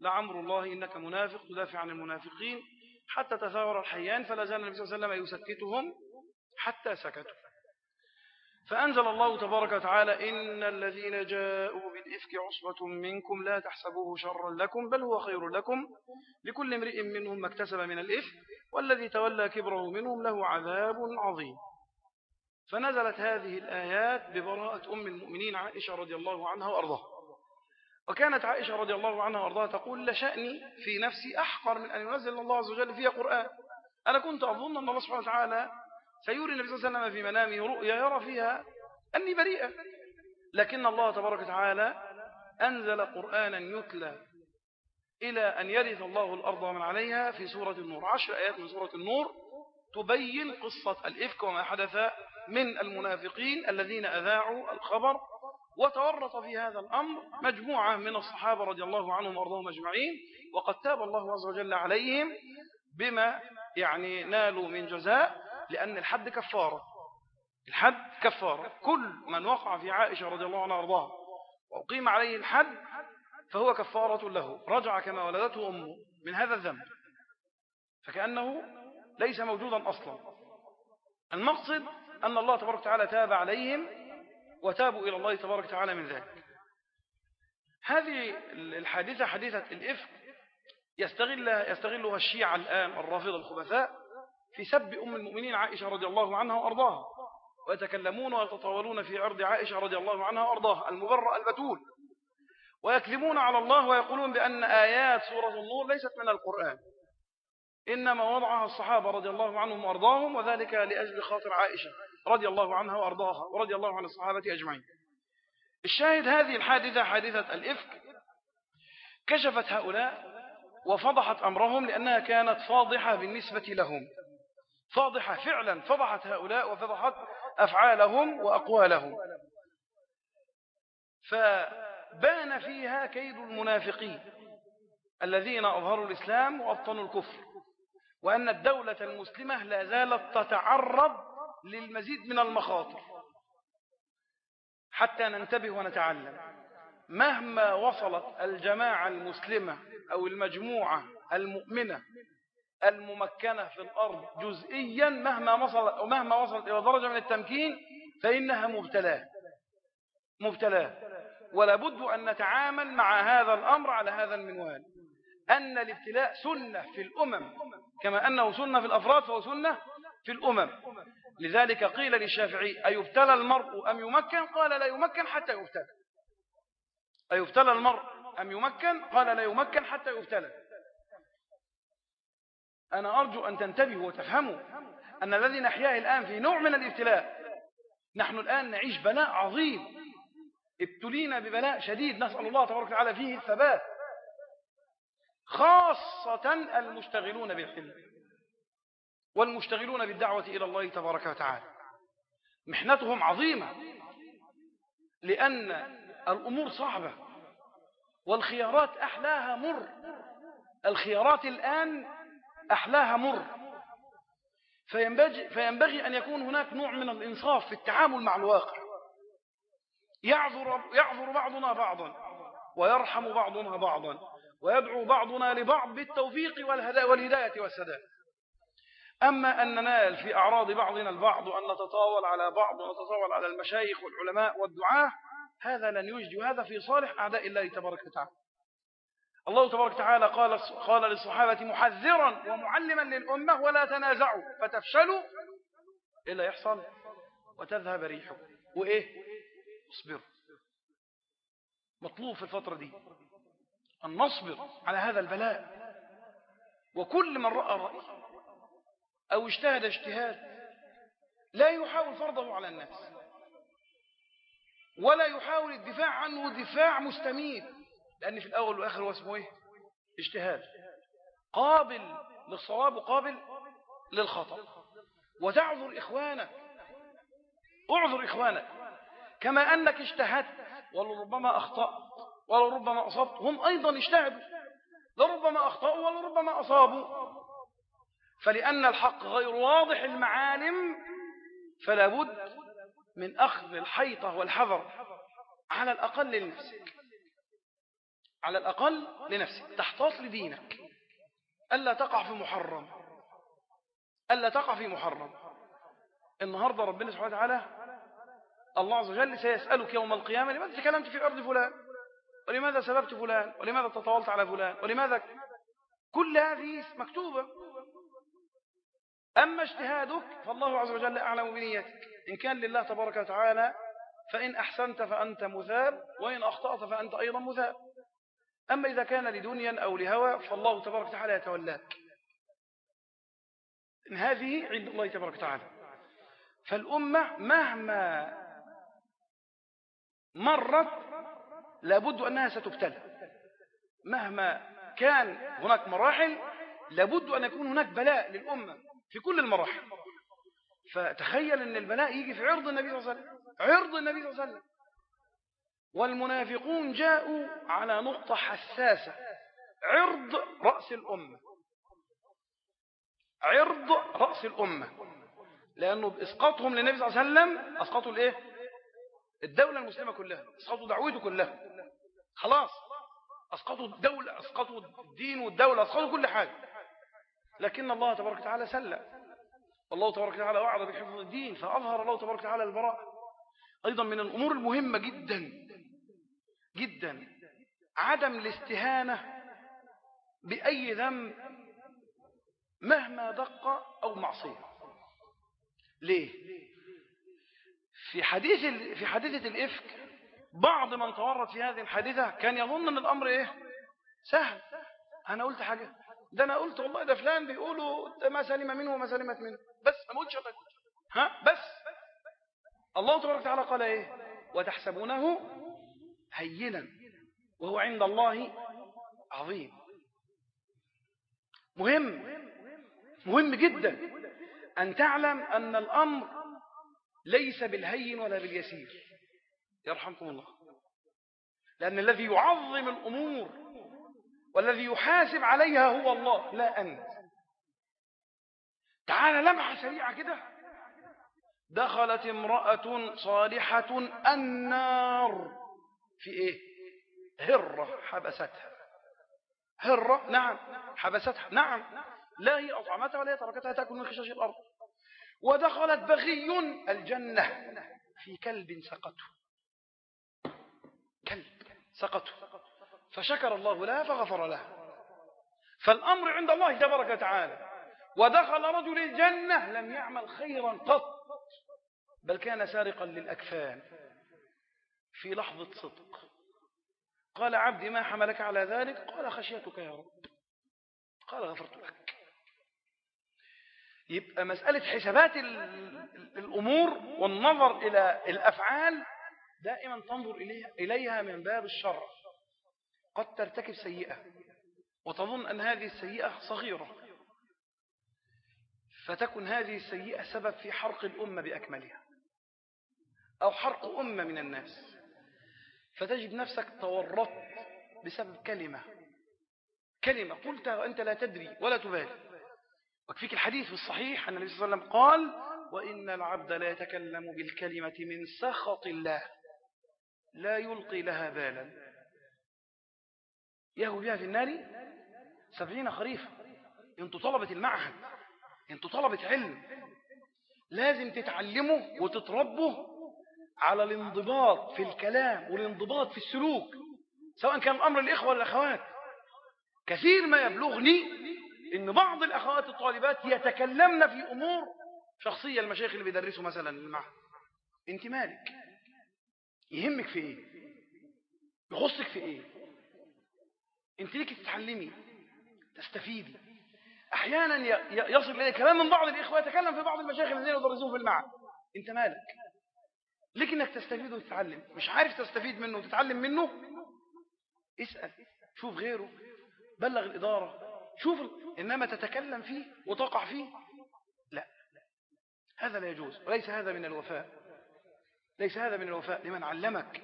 لعمر الله إنك منافق تدافع عن المنافقين. حتى تثاور الحيان فلا زال النبي صلى الله عليه وسلم يسكتهم حتى سكتوا. فأنزل الله تبارك وتعالى إن الذين جاءوا بالإفك عصبة منكم لا تحسبوه شرا لكم بل هو خير لكم. لكل امرئ منهم ما اكتسب من الإفك والذي تولى كبره منهم له عذاب عظيم. فنزلت هذه الآيات ببراءة أم المؤمنين عائشة رضي الله عنها وأرضاها. وكانت عائشة رضي الله عنها وأرضاها تقول لشأني في نفسي أحقر من أن ينزل الله عز وجل فيها قرآن. أنا كنت أظن أن الله سبحانه وتعالى سيوري النبي صلى الله عليه وسلم في منامه رؤيا يرى فيها أني بريئة. لكن الله تبارك وتعالى أنزل قرآنا يتلى إلى أن يرث الله الأرض ومن عليها في سورة النور. عشر آيات من سورة النور تبين قصة الإفك وما حدث من المنافقين الذين أذاعوا الخبر وتورط في هذا الأمر مجموعة من الصحابة رضي الله عنهم وأرضاهم أجمعين وقد تاب الله عز وجل عليهم بما يعني نالوا من جزاء لأن الحد كفارة. الحد كفارة. كل من وقع في عائشة رضي الله عنها وأرضاها وأقيم عليه الحد فهو كفارة له. رجع كما ولدته أمه من هذا الذنب. فكأنه ليس موجودا أصلا. المقصد أن الله تبارك وتعالى تاب عليهم وتابوا إلى الله تبارك وتعالى من ذلك. هذه الحادثة حادثة الإفك. يستغل يستغلها الشيعة الآن الرافضة الخبثاء في سب أم المؤمنين عائشة رضي الله عنها وأرضاها. ويتكلمون ويتطاولون في عرض عائشة رضي الله عنها وأرضاها. المبرأ البتول. ويكذبون على الله ويقولون بأن آيات سورة النور ليست من القرآن. إنما وضعها الصحابة رضي الله عنهم وأرضاهم وذلك لأجل خاطر عائشة. رضي الله عنها وأرضاها ورضي الله عن الصحابة أجمعين. الشاهد هذه الحادثة حادثة الإفك كشفت هؤلاء وفضحت أمرهم لأنها كانت فاضحة بالنسبة لهم. فاضحة فعلا فضحت هؤلاء وفضحت أفعالهم وأقوالهم. فبان فيها كيد المنافقين الذين أظهروا الإسلام وأبطنوا الكفر وأن الدولة المسلمة لا زالت تتعرض للمزيد من المخاطر. حتى ننتبه ونتعلم. مهما وصلت الجماعة المسلمة أو المجموعة المؤمنة الممكنة في الأرض جزئيا مهما وصلت أو مهما وصلت إلى درجة من التمكين فإنها مبتلاة. مبتلاة. ولا بد أن نتعامل مع هذا الأمر على هذا المنوال. أن الابتلاء سنة في الأمم كما أنه سنة في الأفراد فهو سنة في الأمم. لذلك قيل للشافعي أيبتلى المرء أم يمكن؟ قال لا يمكن حتى يبتلى. أيبتلى المرء أم يمكن؟ قال لا يمكن حتى يبتلى. أنا أرجو أن تنتبهوا وتفهموا أن الذي نحياه الآن في نوع من الابتلاء نحن الآن نعيش بلاء عظيم. ابتلينا ببلاء شديد نسأل الله تبارك وتعالى فيه الثبات خاصة المشتغلون بالعلم والمشتغلون بالدعوة إلى الله تبارك وتعالى. محنتهم عظيمة لأن الأمور صعبة والخيارات أحلاها مر. الخيارات الآن أحلاها مر. فينبغي, فينبغي أن يكون هناك نوع من الإنصاف في التعامل مع الواقع. يعذر, يعذر بعضنا بعضا ويرحم بعضنا بعضا ويدعو بعضنا لبعض بالتوفيق والهداية والسداد. أما أن ننال في أعراض بعضنا البعض وأن نتطاول على بعض ونتطاول على المشايخ والعلماء والدعاة هذا لن يجدي وهذا في صالح أعداء الله تبارك وتعالى. الله تبارك وتعالى قال قال للصحابة محذرا ومعلما للأمة ولا تنازعوا فتفشلوا إلا يحصل؟ وتذهب ريحكم وإيه؟ اصبروا مطلوب في الفترة دي أن نصبر على هذا البلاء. وكل من رأى رأي أو اجتهد اجتهاد لا يحاول فرضه على الناس ولا يحاول الدفاع عنه دفاع مستميت لأن في الأول والآخر هو اسمه إيه؟ اجتهاد قابل للصواب وقابل للخطأ. وتعذر إخوانك اعذر إخوانك كما أنك اجتهدت ولربما أخطأت ولربما أصبت هم أيضا اجتهدوا لربما أخطأوا ولربما أصابوا. فلأن الحق غير واضح المعالم فلا بد من أخذ الحيطة والحذر على الأقل لنفسك. على الأقل لنفسك. تحتاط لدينك. ألا تقع في محرم. ألا تقع في محرم. النهاردة ربنا سبحانه وتعالى الله عز وجل سيسألك يوم القيامة لماذا تكلمت في أرض فلان؟ ولماذا سببت فلان؟ ولماذا تطاولت على فلان؟ ولماذا؟ كل هذه مكتوبة. أما اجتهادك فالله عز وجل أعلم بنيتك. إن كان لله تبارك وتعالى فإن أحسنت فأنت مثاب وإن أخطأت فأنت أيضا مثاب. أما إذا كان لدنيا أو لهوى فالله تبارك وتعالى يتولاك. إن هذه عند الله تبارك وتعالى. فالأمة مهما مرت لابد أنها ستبتلى. مهما كان هناك مراحل لابد أن يكون هناك بلاء للأمة. في كل المراحل. فتخيل أن البلاء يجي في عرض النبي صلى الله عليه وسلم. عرض النبي صلى الله عليه وسلم. والمنافقون جاءوا على نقطة حساسة. عرض رأس الأمة. عرض رأس الأمة. لأنه بإسقاطهم للنبي صلى الله عليه وسلم أسقطوا الإيه؟ الدولة المسلمة كلها. أسقطوا دعوته كلها. خلاص. أسقطوا الدولة أسقطوا الدين والدولة أسقطوا كل حاجة. لكن الله تبارك وتعالى سلى والله تبارك وتعالى وعد بحفظ الدين فأظهر الله تبارك وتعالى البراء. أيضا من الأمور المهمة جدا جدا عدم الاستهانة بأي ذنب مهما دق أو معصية. ليه؟ في حديث في حادثة الإفك بعض من تورط في هذه الحادثة كان يظن أن الأمر إيه؟ سهل. أنا قلت حاجة. ده أنا قلت والله ده فلان بيقولوا ده ما سلم منه وما سلمت منه. بس ما قلتش ها؟ بس. الله تبارك وتعالى قال إيه؟ وتحسبونه هينا وهو عند الله عظيم. مهم. مهم جدا أن تعلم أن الأمر ليس بالهين ولا باليسير. يرحمكم الله. لأن الذي يعظم الأمور والذي يحاسب عليها هو الله لا أنت. تعال لمحة سريعة كده. دخلت امرأة صالحة النار. في إيه؟ هرة حبستها. هرة؟ نعم حبستها. نعم. لا هي أطعمتها ولا هي تركتها تأكل من خشاش الأرض. ودخلت بغي الجنة. في كلب سقته كلب سقته فشكر الله لها فغفر لها. فالأمر عند الله تبارك وتعالى. ودخل رجل الجنة لم يعمل خيرا قط بل كان سارقا للأكفان في لحظة صدق. قال عبدي ما حملك على ذلك؟ قال خشيتك يا رب. قال غفرت لك. يبقى مسألة حسابات الأمور والنظر إلى الأفعال دائما تنظر إليها من باب الشر قد ترتكب سيئة وتظن أن هذه السيئة صغيرة. فتكن هذه السيئة سبب في حرق الأمة بأكملها أو حرق أمة من الناس. فتجد نفسك تورطت بسبب كلمة. كلمة قلتها وأنت لا تدري ولا تبالي. وكفيك الحديث الصحيح أن النبي صلى الله عليه وسلم قال وإن العبد لا يتكلم بالكلمة من سخط الله لا يلقي لها بالا. يهو بها في النار سبعين خريفا أنتوا طلبة المعهد أنتوا طلبة علم لازم تتعلموا وتتربوا على الانضباط في الكلام والانضباط في السلوك سواء كان الأمر الإخوة والأخوات كثير ما يبلغني إن بعض الأخوات الطالبات يتكلمن في أمور شخصية. المشايخ اللي بيدرسوا مثلا المعهد أنت مالك؟ يهمك في إيه؟ يخصك في إيه؟ انت ليك تتعلمي تستفيدي. أحيانا يصل إلى كلام من بعض الإخوة يتكلم في بعض المشايخ الذين يدرسون في المعهد. أنت مالك؟ ليك انك تستفيد وتتعلم. مش عارف تستفيد منه وتتعلم منه؟ اسأل. شوف غيره. بلغ الإدارة. شوف إنما تتكلم فيه وتقع فيه. لا. هذا لا يجوز. وليس هذا من الوفاء. ليس هذا من الوفاء. لمن علمك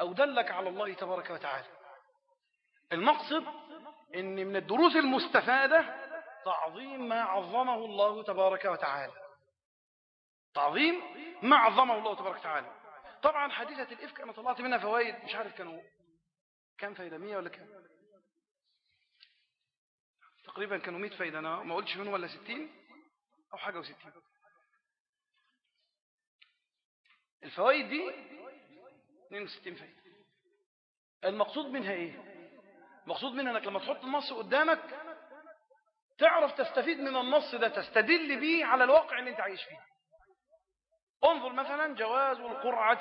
أو دلك على الله تبارك وتعالى. المقصد إن من الدروس المستفادة تعظيم ما عظمه الله تبارك وتعالى. تعظيم ما عظمه الله تبارك وتعالى. طبعا حديثة الإفك أنا طلعت منها فوائد مش عارف كانوا كم فايدة 100 ولا كم تقريبا كانوا 100 فايدة أنا ما قلتش منهم ولا 60 أو حاجة و60 الفوائد دي 62 فايدة. المقصود منها إيه؟ المقصود منها إنك لما تحط النص قدامك تعرف تستفيد من النص ده تستدل به على الواقع اللي أنت عايش فيه. انظر مثلا جواز القرعة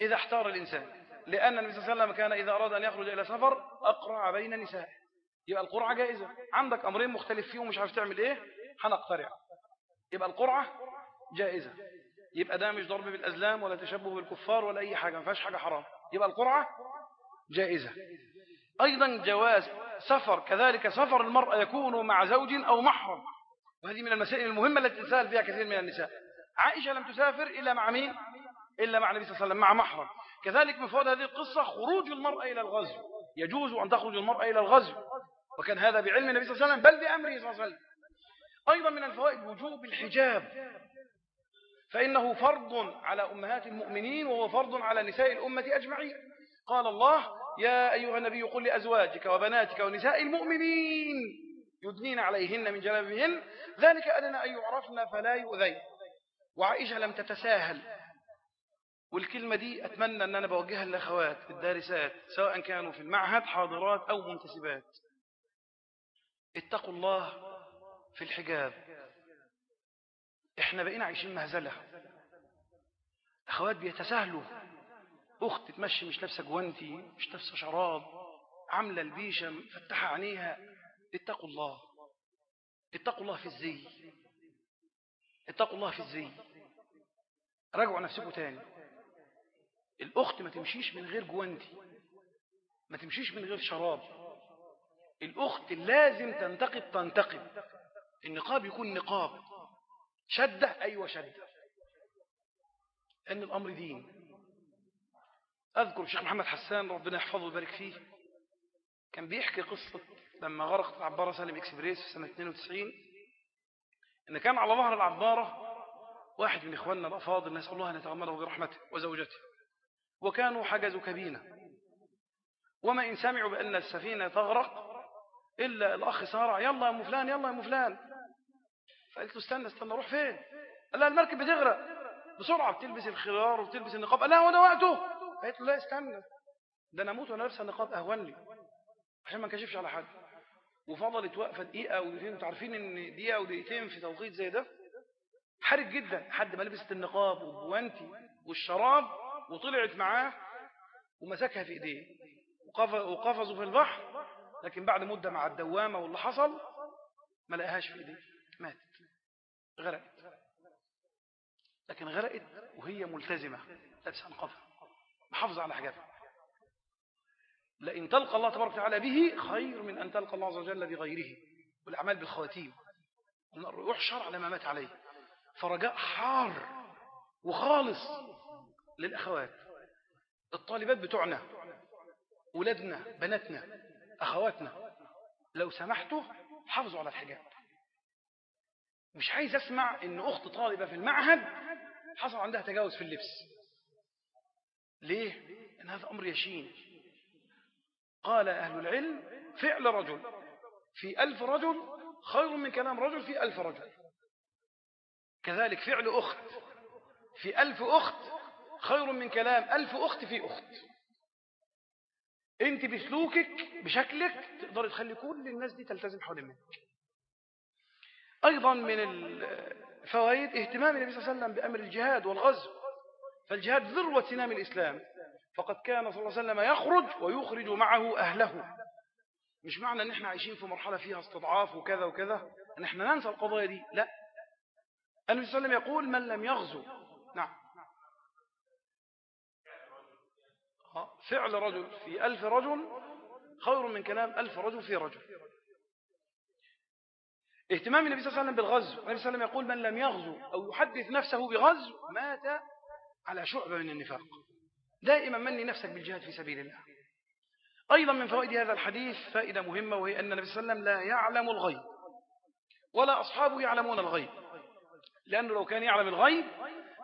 إذا احتار الإنسان لأن النبي صلى الله عليه وسلم كان إذا أراد أن يخرج إلى سفر أقرع بين نسائه. يبقى القرعة جائزة. عندك أمرين مختلف فيهم مش عارف تعمل إيه؟ هنقترع. يبقى القرعة جائزة. يبقى ده مش ضرب بالأزلام ولا تشبه بالكفار ولا أي حاجة ما فيهاش حاجة حرام. يبقى القرعة جائزة. أيضا جواز سفر كذلك سفر المرأة يكون مع زوج أو محرم. وهذه من المسائل المهمة التي تسأل فيها كثير من النساء. عائشة لم تسافر إلا مع مين؟ إلا مع النبي صلى الله عليه وسلم مع محرم. كذلك من فوائد هذه القصة خروج المرأة إلى الغزو. يجوز أن تخرج المرأة إلى الغزو. وكان هذا بعلم النبي صلى الله عليه وسلم بل بأمره صلى الله عليه وسلم. أيضا من الفوائد وجوب الحجاب. فإنه فرض على أمهات المؤمنين وهو فرض على نساء الأمة أجمعين. قال الله يا أيها النبي قل لأزواجك وبناتك ونساء المؤمنين يدنين عليهن من جلابهن ذلك أدنى أن يعرفن فلا يؤذين. وعائشة لم تتساهل. والكلمة دي أتمنى أن أنا بوجهها للأخوات الدارسات سواء كانوا في المعهد حاضرات أو منتسبات. اتقوا الله في الحجاب. إحنا بقينا عايشين مهزلة. أخوات بيتساهلوا. أخت تمشي مش لابسة جوانتي مش لابسة شراب عاملة البيشة مفتحة عينيها اتقوا الله. اتقوا الله في الزي. اتقوا الله في الزي. راجعوا نفسكم تاني. الأخت ما تمشيش من غير جوانتي ما تمشيش من غير شراب. الأخت لازم تنتقب تنتقب النقاب يكون نقاب. شدة؟ أيوة شدة. أن الأمر دين. أذكر الشيخ محمد حسان ربنا يحفظه ويبارك فيه. كان بيحكي قصة لما غرقت العبارة سالم إكسبريس في سنة 92 إن كان على ظهر العبارة واحد من إخواننا الأفاضل نسأل الله أن يتغمره برحمته وزوجته. وكانوا حجزوا كبينة وما إن سمعوا بأن السفينة تغرق إلا الأخ سارع يلا يا مفلان يلا يا مفلان. فقلت له استنى استنى روح فين؟ قال لا المركب بتغرق. بسرعة بتلبس الخيار وبتلبس النقاب. قال لا هو ده وقته. قلت له لا استنى. ده أنا أموت وأنا لابسه النقاب أهون لي. عشان ما انكشفش على حد. وفضلت واقفة دقيقة أو دقيقتين. أنتوا عارفين إن دقيقة أو دقيقتين في توقيت زي ده حرج جدا. حد ما لبست النقاب والجوانتي والشراب وطلعت معاه ومسكها في إيديه. وقفزوا في البحر. لكن بعد مدة مع الدوامة واللي حصل ما لقاهاش في إيديه. ماتت. غرقت. لكن غرقت وهي ملتزمة لابسه نقابها محافظة على حاجاتها. لئن تلقى الله تبارك وتعالى به خير من أن تلقى الله عز وجل بغيره والأعمال بالخواتيم. يحشر على ما مات عليه. فرجاء حار وخالص للأخوات. الطالبات بتوعنا ولادنا بناتنا أخواتنا لو سمحتوا حافظوا على الحجاب مش عايز أسمع إن أخت طالبة في المعهد حصل عندها تجاوز في اللبس. ليه؟ إن هذا أمر يشين. قال أهل العلم فعل رجل. في ألف رجل خير من كلام رجل في ألف رجل. كذلك فعل أخت. في ألف أخت خير من كلام ألف أخت في أخت. أنت بسلوكك بشكلك تقدر تخلي كل الناس دي تلتزم حول منك. أيضا من الفوائد اهتمام النبي صلى الله عليه وسلم بأمر الجهاد والغزو. فالجهاد ذروة سنام الإسلام. فقد كان صلى الله عليه وسلم يخرج ويخرج معه أهله. مش معنى إن إحنا عايشين في مرحلة فيها استضعاف وكذا وكذا؟ إن إحنا ننسى القضايا دي؟ لا. النبي صلى الله عليه وسلم يقول من لم يغزو. نعم. فعل رجل في ألف رجل خير من كلام ألف رجل في رجل. اهتمام النبي صلى الله عليه وسلم بالغزو. النبي صلى الله عليه وسلم يقول من لم يغزو أو يحدث نفسه بغزو مات على شعبة من النفاق. دائما مني نفسك بالجهاد في سبيل الله. أيضا من فوائد هذا الحديث فائدة مهمة وهي أن النبي صلى الله عليه وسلم لا يعلم الغيب ولا أصحابه يعلمون الغيب. لأنه لو كان يعلم الغيب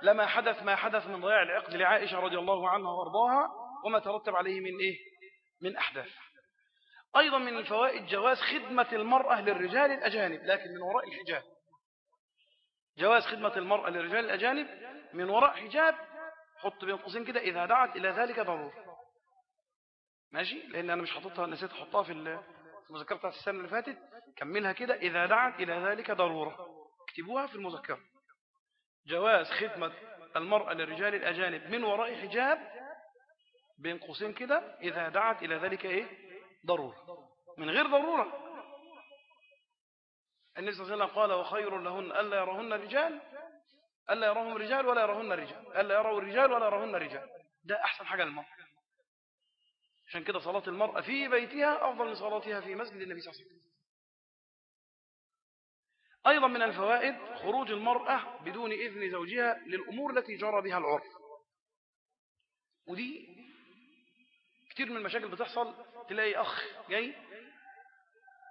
لما حدث ما حدث من ضياع العقد لعائشة رضي الله عنها وأرضاها وما ترتب عليه من إيه؟ من أحداث. أيضا من الفوائد جواز خدمة المرأة للرجال الأجانب لكن من وراء الحجاب. جواز خدمة المرأة للرجال الأجانب من وراء حجاب حط بين قوسين كده إذا دعت إلى ذلك ضرورة ماشي؟ لأن أنا مش حاططها نسيت أحطها في المذكرة بتاعت السنة اللي فاتت. كملها كده إذا دعت إلى ذلك ضرورة. اكتبوها في المذكرة. جواز خدمة المرأة للرجال الأجانب من وراء حجاب بين قوسين كده إذا دعت إلى ذلك إيه؟ ضرورة. من غير ضرورة. النبي صلى الله عليه وسلم قال وخير لهن ألا يرهن الرجال ألا يراهم رجال ولا يرهن رجال. ألا يروا الرجال ولا يرهن رجال. ده أحسن حاجة للمرأة عشان كده صلاة المرأة في بيتها أفضل من صلاتها في مسجد النبي صلى الله عليه وسلم. أيضا من الفوائد خروج المرأة بدون إذن زوجها للأمور التي جرى بها العرف. ودي كتير من المشاكل بتحصل تلاقي أخ جاي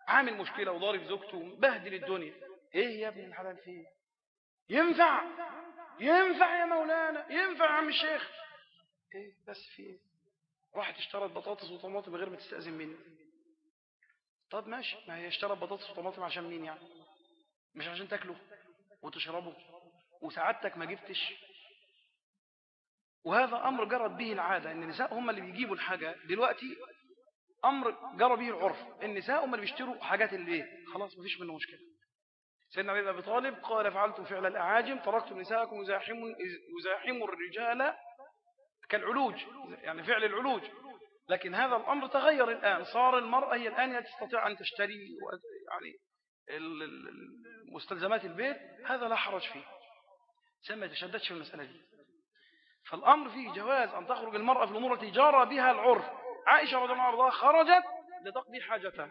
عامل مشكلة وضارب زوجته بهدل الدنيا. إيه يا ابن الحلال فيه ينفع؟ ينفع يا مولانا ينفع يا عم الشيخ. إيه بس فيه راحت اشترت بطاطس وطماطم غير ما تستأذن مني. طب ماشي ما هي اشترت بطاطس وطماطم عشان مين يعني؟ مش عشان تاكله وتشربه. وسعادتك ما جبتش. وهذا أمر جرت به العادة إن النساء هم اللي بيجيبوا الحاجة. دلوقتي أمر جرى به العرف النساء هم اللي بيشتروا حاجات البيت. خلاص مفيش منه مشكلة. سيدنا علي بن أبي طالب قال فعلتم فعل الأعاجم تركتم نساءكم يزاحم الرجال كالعلوج يعني فعل العلوج. لكن هذا الأمر تغير الآن صار المرأة هي الآن تستطيع أن تشتري يعني مستلزمات البيت هذا لا حرج فيه. سمى يتشددش في المسألة دي. فالأمر فيه جواز أن تخرج المرأة في الأمور التي جرى بها العرف. عائشة رضي الله عنها خرجت لتقضي حاجتها.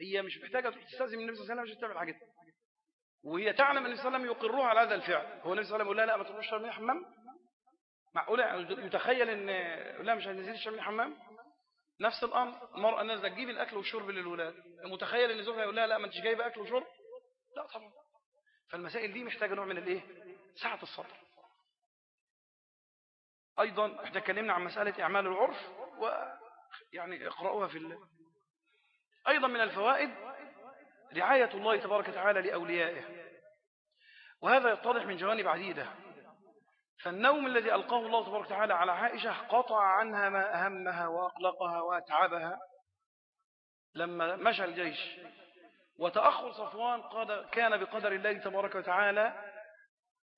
هي مش محتاجة تستلزم النبي صلى الله عليه وسلم عشان تعمل حاجتها. وهي تعلم أن النبي صلى الله عليه وسلم يقرها على هذا الفعل. هو النبي صلى الله عليه وسلم يقول لها لا ما تروحش من الحمام معقولة؟ يتخيل أن لا مش هنزلش من الحمام نفس الأمر المرأة نازلة تجيب الأكل والشرب للولاد. متخيل أن زوجها يقول لها لا ما أنتش جايبة أكل وشرب؟ لا طبعا. فالمسائل دي محتاجة نوع من الإيه؟ سعة الصدر أيضا إحنا اتكلمنا عن مسألة إعمال العرف ويعني اقرأوها في الله أيضا من الفوائد رعاية الله تبارك وتعالى لأوليائه. وهذا يتضح من جوانب عديدة. فالنوم الذي ألقاه الله تبارك وتعالى على عائشة قطع عنها ما أهمها وأقلقها وأتعبها. لما مشى الجيش وتأخر صفوان كان بقدر الله تبارك وتعالى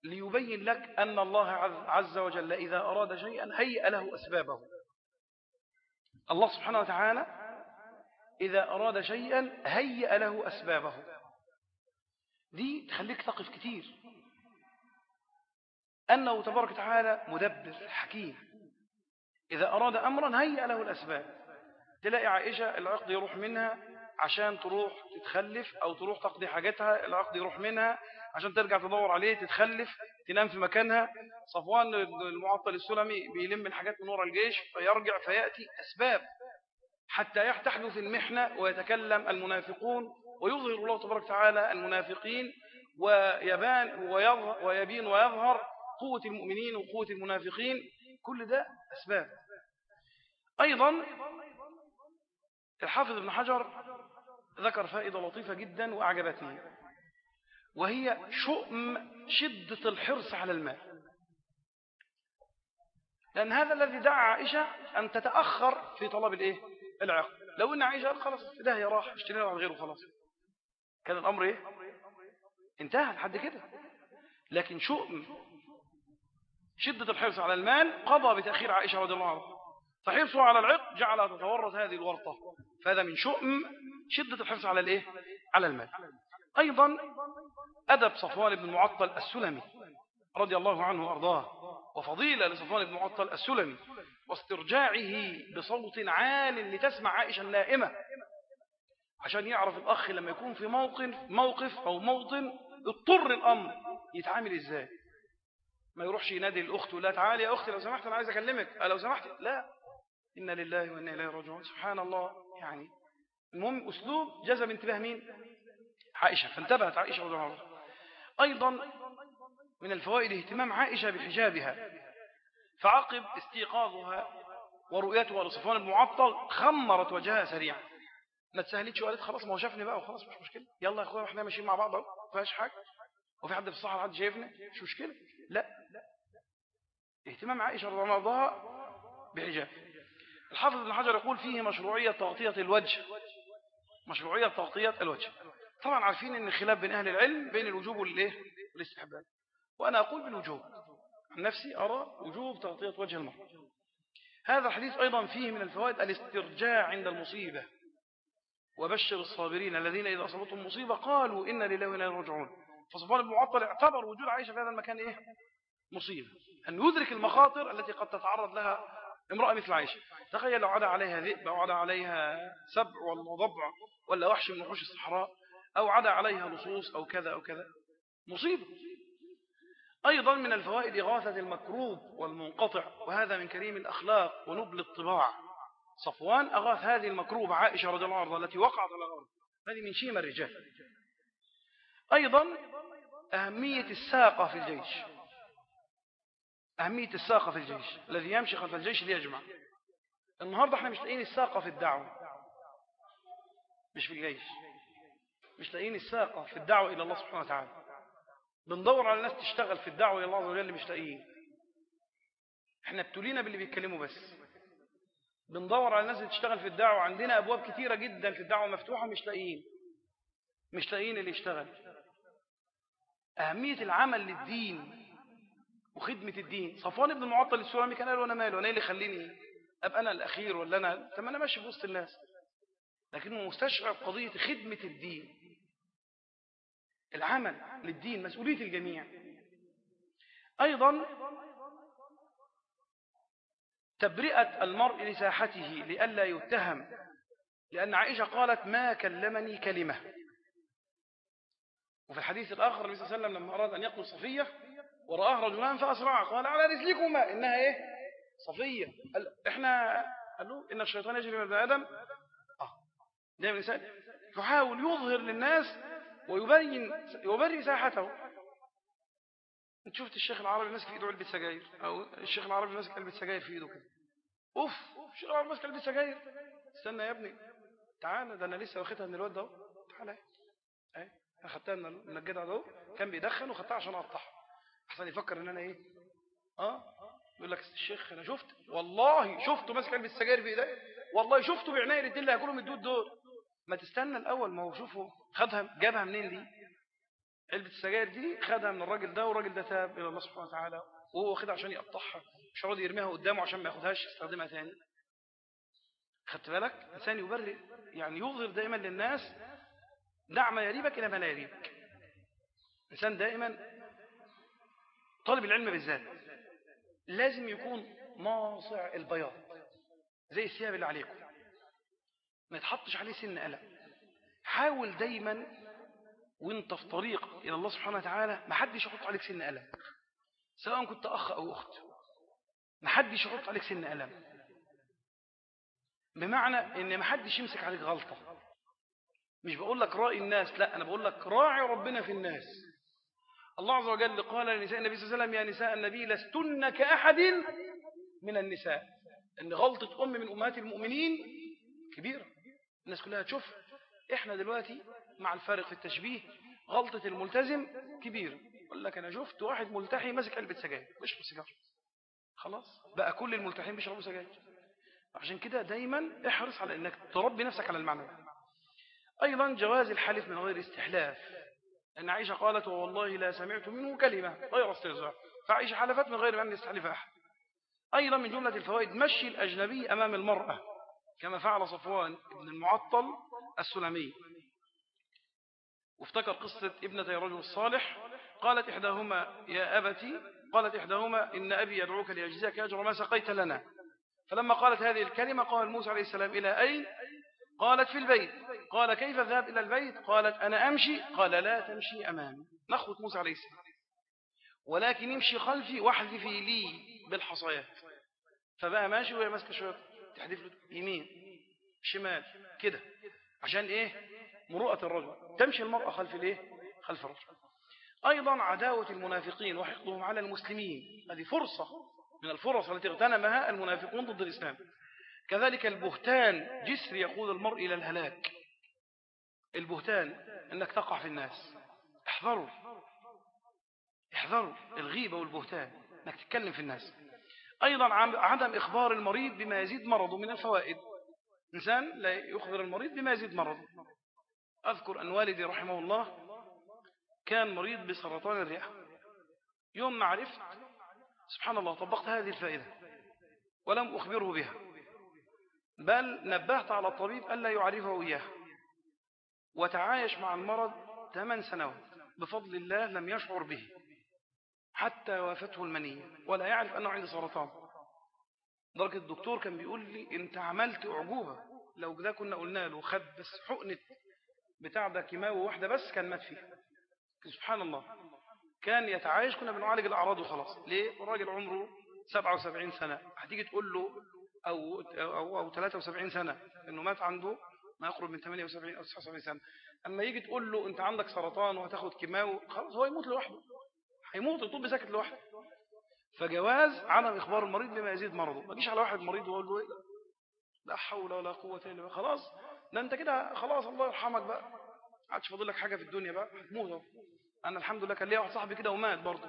ليبين لك أن الله عز وجل إذا أراد شيئا هيئ له أسبابه. الله سبحانه وتعالى إذا أراد شيئا هيئ له أسبابه. دي تخليك تقف كتير. أنه تبارك وتعالى مدبر حكيم. إذا أراد أمرا هيئ له الأسباب. تلاقي عائشة العقد يروح منها عشان تروح تتخلف أو تروح تقضي حاجتها العقد يروح منها عشان ترجع تدور عليه تتخلف تنام في مكانها. صفوان المعطل السلمي بيلم الحاجات من وراء الجيش فيرجع فيأتي أسباب. حتى تحدث المحنة ويتكلم المنافقون ويظهر الله تبارك وتعالى المنافقين ويبان ويبين ويظهر قوة المؤمنين وقوة المنافقين. كل ده أسباب. أيضا الحافظ ابن حجر ذكر فائدة لطيفة جدا وأعجبتني وهي شؤم شدة الحرص على المال. لأن هذا الذي دعا عائشة أن تتأخر في طلب الإيه؟ العقد. لو أن عائشة خلاص ده يا راح اشتري له غيره خلاص. كان الأمر إيه؟ انتهى لحد كده. لكن شؤم شدة الحرص على المال قضى بتأخير عائشة رضي الله عنها. فحرصه على العقد جعلها تتورط هذه الورطة. فهذا من شؤم شدة الحرص على الإيه؟ على المال. أيضا أدب صفوان بن معطل السلمي رضي الله عنه وأرضاه. وفضيلة لصفوان بن معطل السلمي. واسترجاعه بصوت عال لتسمع عائشة النائمة عشان يعرف الأخ لما يكون في موقف موقف أو موطن اضطر الأمر يتعامل إزاي؟ ما يروحش ينادي الأخت ولا تعالي يا أختي لو سمحت أنا عايز أكلمك. لو سمحت. لا. إن لله وإنا إليه راجعون. سبحان الله. يعني المهم أسلوب جذب انتباه مين؟ عائشة. فانتبهت عائشة عنها. أيضا من الفوائد اهتمام عائشة بحجابها. فعقب استيقاظها ورؤيتها لصفوان المعطل خمرت وجهها سريعا. ما تسهلتش وقالت خلاص ما هو شافني بقى وخلاص مش مشكلة. يلا يا أخويا إحنا ماشيين مع بعض أهو فيهاش حاجة. وفي حد في الصحراء حد شايفنا؟ مش مشكلة. لا. اهتمام عائشة رضي الله عنها بحجاب. الحافظ ابن حجر يقول فيه مشروعية تغطية الوجه. مشروعية تغطية الوجه. طبعا عارفين إن الخلاف بين أهل العلم بين الوجوب والإيه؟ والاستحباب. وأنا أقول بالوجوب. نفسي أرى وجوب تغطية وجه المرء هذا الحديث أيضا فيه من الفوائد الاسترجاع عند المصيبة. وبشر الصابرين الذين إذا أصابتهم مصيبة قالوا إن لله وإنا راجعون. فصفوان بن معطل اعتبر وجود عائشة في هذا المكان إيه؟ مصيبة. أن يدرك المخاطر التي قد تتعرض لها امرأة مثل عائشة. تخيل لو عدا عليها ذئب أو عدا عليها سبع ولا ضبع ولا وحش من وحوش الصحراء أو عدا عليها لصوص أو كذا أو كذا. مصيبة. أيضا من الفوائد إغاثة المكروب والمنقطع وهذا من كريم الأخلاق ونبل الطباع. صفوان أغاث هذه المكروبة عائشة رضي الله عنها التي وقعت على الأرض. هذه من شيم الرجال. أيضا أهمية الساقة في الجيش. أهمية الساقة في الجيش. الذي يمشي خلف الجيش ليجمع. النهاردة إحنا مش لاقيين الساقة في الدعوة. مش في الجيش. مش لاقيين الساقة في الدعوة إلى الله سبحانه وتعالى. بندور على ناس تشتغل في الدعوة إلى الله عز وجل مش لاقيين. إحنا ابتلينا باللي بيتكلموا بس. بندور على اللي تشتغل في الدعوة. عندنا أبواب كثيرة جدا في الدعوة مفتوحة مش لاقيين. مش لاقيين اللي يشتغل. أهمية العمل للدين وخدمة الدين. صفوان بن المعطل السلامي كان قال وأنا ماله؟ أنا اللي خليني أبقى أنا الأخير ولا أنا طب أنا ماشي في وسط الناس. لكنه مستشعر قضية خدمة الدين. العمل للدين مسؤولية الجميع. أيضا تبرئة المرء لساحته لئلا يتهم لأن عائشة قالت ما كلمني كلمة. وفي الحديث الآخر النبي صلى الله عليه وسلم لما أراد أن يقتل صفية ورآه رجلان فأسرع قال على رجلكما. إنها إيه؟ صفية. قال إحنا قال له إن الشيطان يجري من ابن آدم. آه. ده الإنسان يحاول يظهر للناس ويبين يبري ساحته. انت شفت الشيخ العربي ماسك في إيده علبة سجاير؟ أو الشيخ العربي ماسك علبة سجاير في إيده كده. أوف الشيخ العربي ماسك علبة سجاير. استنى يا ابني. تعالى ده أنا لسه واخدها من الواد ده تعالى أهي. أنا خدتها من الجدع ده كان بيدخن وخدتها عشان أقطعها. أحسن يفكر إن أنا إيه؟ آه؟ يقول لك الشيخ أنا شفت. والله شفته ماسك علبة السجاير في إيديه. والله شفته بعناية الاثنين اللي هياكلوا من الدود دول. ما تستنى الأول ما هو شوفوا خدها جابها منين دي؟ علبة السجاير دي خدها من الراجل ده والراجل ده تاب إلى الله سبحانه وتعالى وهو واخدها عشان يقطعها مش راضي يرميها قدامه عشان ما ياخدهاش يستخدمها ثاني خدت بالك؟ إنسان يبرئ يعني يظهر دائما للناس دع ما يريبك إلى ما لا يريبك. إنسان دائما طالب العلم بالذات لازم يكون ناصع البياض زي الثياب اللي عليكم. ما يتحطش عليه سن قلق حاول دايما وانت في طريق إلى الله سبحانه وتعالى ما حدش يحط عليك سن ألم. سواء كنت أخ أو أخت. ما حدش يحط عليك سن ألم. بمعنى إن ما حدش يمسك عليك غلطة. مش بقول لك راعي الناس لا أنا بقول لك راعي ربنا في الناس. الله عز وجل قال لنساء النبي صلى الله عليه وسلم يا نساء النبي لستن كأحد من النساء. إن غلطة أم من أمهات المؤمنين كبيرة. الناس كلها تشوف إحنا دلوقتي مع الفارق في التشبيه غلطة الملتزم كبيرة يقول لك أنا شفت واحد ملتحي ماسك علبة سجاير بيشرب سيجاره خلاص بقى كل الملتحين بيشربوا سجاير. عشان كده دايما احرص على إنك تربي نفسك على المعنى أيضا جواز الحلف من غير استحلاف. أن عائشة قالت والله لا سمعت منه كلمة غير استهزاء. فعائشة حلفت من غير أن يستحلف أحد. أيضا من جملة الفوائد مشي الأجنبي أمام المرأة. كما فعل صفوان بن المعطل السلمي. وافتكر قصة ابنتي رجل الصالح قالت إحداهما يا أبتي. قالت إحداهما إن أبي يدعوك ليجزيك أجر ما سقيت لنا. فلما قالت هذه الكلمة قال موسى عليه السلام إلى أين؟ قالت في البيت. قال كيف ذهب إلى البيت؟ قالت أنا أمشي. قال لا تمشي أمامي. نخوة موسى عليه السلام. ولكن يمشي خلفي واحذفي لي بالحصيات. فبقى ماشي وهي ماسكة شوية تحدف له يمين شمال كده. عشان إيه؟ مروءة الرجل. تمشي المرأة خلف الإيه؟ خلف الرجل. أيضا عداوة المنافقين وحقدهم على المسلمين. هذه فرصة من الفرص التي اغتنمها المنافقون ضد الإسلام. كذلك البهتان جسر يقود المرء إلى الهلاك. البهتان أنك تقع في الناس. احذروا. احذروا. الغيبة والبهتان أنك تتكلم في الناس. أيضا عدم إخبار المريض بما يزيد مرضه من الفوائد. إنسان لا يخبر المريض بما يزيد مرضه. أذكر أن والدي رحمه الله كان مريض بسرطان الرئة. يوم ما عرفت سبحان الله طبقت هذه الفائدة ولم أخبره بها. بل نبهت على الطبيب ألا يعرفه إياه. وتعايش مع المرض ثمان سنوات. بفضل الله لم يشعر به. حتى وافته المنية ولا يعرف أنه عنده سرطان. درجة الدكتور كان بيقول لي أنت عملت أعجوبة. لو ده كنا قلنا له خد بس حقنة بتاع ده كيماوي واحدة بس كان مات فيها. سبحان الله. كان يتعايش كنا بنعالج الأعراض وخلاص. ليه؟ الراجل عمره 77 سنة. هتيجي تقول له أو, أو, أو 73 سنة إنه مات عنده ما يقرب من 78 أو 79 سنة. أما يجي تقول له أنت عندك سرطان وهتاخد كيماوي. خلاص هو يموت لوحده. هيموت الطب ساكت لوحده. فجواز عدم إخبار المريض بما يزيد مرضه. ما تجيش على واحد مريض ويقول له إيه؟ لا حول ولا قوة إلا بالله. خلاص. ده أنت كده خلاص الله يرحمك بقى. عادش فاضل لك حاجة في الدنيا بقى. هتموت أنا الحمد لله كان ليا واحد صاحبي كده ومات برضه.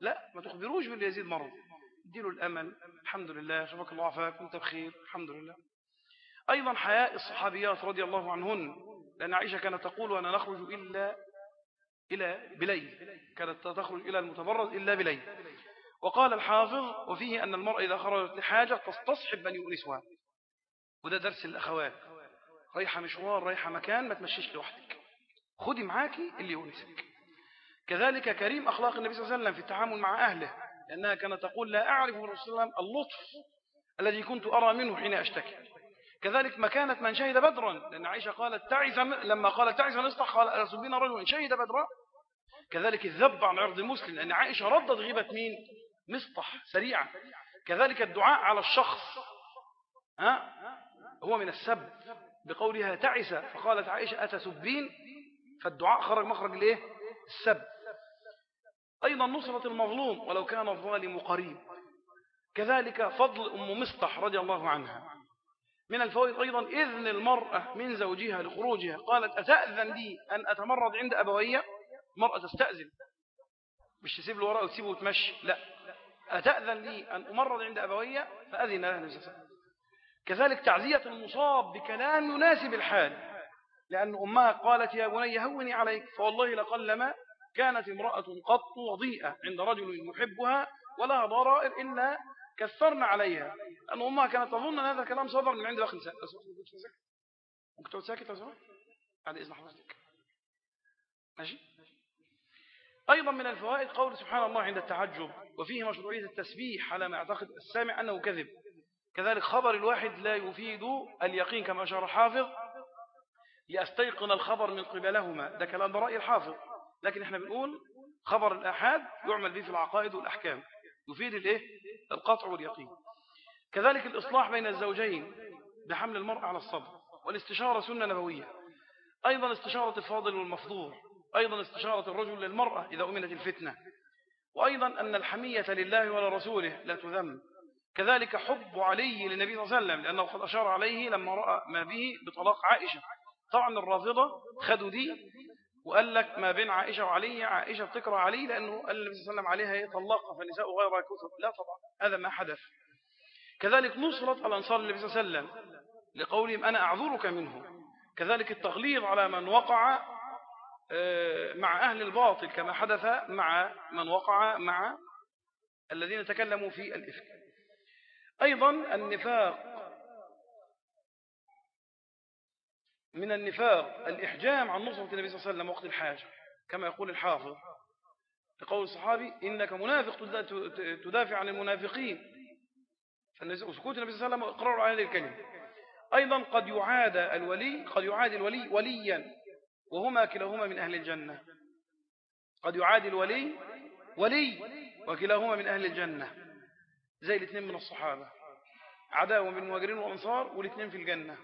لا ما تخبروش باللي يزيد مرضه. اديله الأمل. الحمد لله. شفاك الله عافاك. وأنت بخير. الحمد لله. أيضا حياء الصحابيات رضي الله عنهن. لأن عائشة كانت تقول وأنا نخرج إلا إلى بليل كانت تخرج إلى المتبرز إلا بليل. وقال الحافظ وفيه أن المرأة إذا خرجت لحاجة تستصحب من يؤنسها وده درس الأخوات رايحة مشوار رايحة مكان ما تمشيش لوحدك. خدي معاكي اللي يؤنسك كذلك كريم أخلاق النبي صلى الله عليه وسلم في التعامل مع أهله. لأنها كانت تقول لا أعرف رسول الله اللطف الذي كنت أرى منه حين أشتكي. كذلك مكانة من شهد بدرا لأن عائشة قالت تعز لما قالت تعز نصطح قال أسبين رجل شهد بدرا كذلك الذب عن عرض المسلم لأن عائشة ردت غيبة مين؟ مصطح سريعا. كذلك الدعاء على الشخص ها؟ هو من السب. بقولها تعس فقالت عائشة أتسبين فالدعاء خرج مخرج الايه السب. أيضا نصرة المظلوم ولو كان الظالم قريب. كذلك فضل أم مصطح رضي الله عنها. من الفوائد أيضا إذن المرأة من زوجها لخروجها. قالت أتأذن لي أن أتمرض عند أبوية مرأة تستأذن. مش تسيب له وتسيبه وتمشي. لا. أتأذن لي أن أمرض عند أبوية فأذن له النبي كذلك تعزية المصاب بكلام يناسب الحال. لأن أمها قالت يا بني هوني عليك. فوالله لقلما كانت امرأة قط وضيئة عند رجل يحبها ولها ضرائر إلا كثرنا عليها. أن أمها كانت تظن أن هذا الكلام صدر من عند أخ ساكت ممكن تقعد ساكت يا بعد إذن حضرتك. ماشي؟ أيضا من الفوائد قول سبحان الله عند التعجب وفيه مشروعية التسبيح على ما يعتقد السامع أنه كذب. كذلك خبر الواحد لا يفيد اليقين كما أشار الحافظ لأستيقن الخبر من قبلهما. ده كلام رأي الحافظ. لكن إحنا بنقول خبر الأحاد يعمل به في العقائد والأحكام. يفيد الإيه؟ القطع واليقين. كذلك الإصلاح بين الزوجين بحمل المرء على الصبر والاستشارة سنة نبوية. أيضا استشارة الفاضل والمفضول. أيضا استشارة الرجل للمرأة إذا أمنت الفتنة. وأيضا أن الحمية لله ولرسوله لا تذم. كذلك حب علي للنبي صلى الله عليه وسلم لأنه قد أشار عليه لما رأى ما به بطلاق عائشة. طبعا الرافضة خدوا دي وقال لك ما بين عائشة وعلي عائشة بتكره علي لأنه قال النبي صلى الله عليه وسلم عليها يطلقها فالنساء غير كثر لا طبعا هذا ما حدث. كذلك نصرة الأنصار النبي صلى الله عليه وسلم لقولهم أنا أعذرك منه كذلك التغليظ على من وقع آه، مع أهل الباطل كما حدث مع من وقع مع الذين تكلموا في الإفك. أيضا النفاق من النفاق الإحجام عن نصرة النبي صلى الله عليه وسلم وقت الحاجة كما يقول الحافظ لقول الصحابي إنك منافق تدافع عن المنافقين. وسكوت النبي صلى الله عليه وسلم إقرار على هذه الكلمة. أيضا قد يعاد الولي قد يعاد الولي وليا وهما كلاهما من أهل الجنة. قد يعاد الولي ولي وكلاهما من أهل الجنة. زي الاثنين من الصحابة. عداوة من المهاجرين والأنصار والإثنين في الجنة.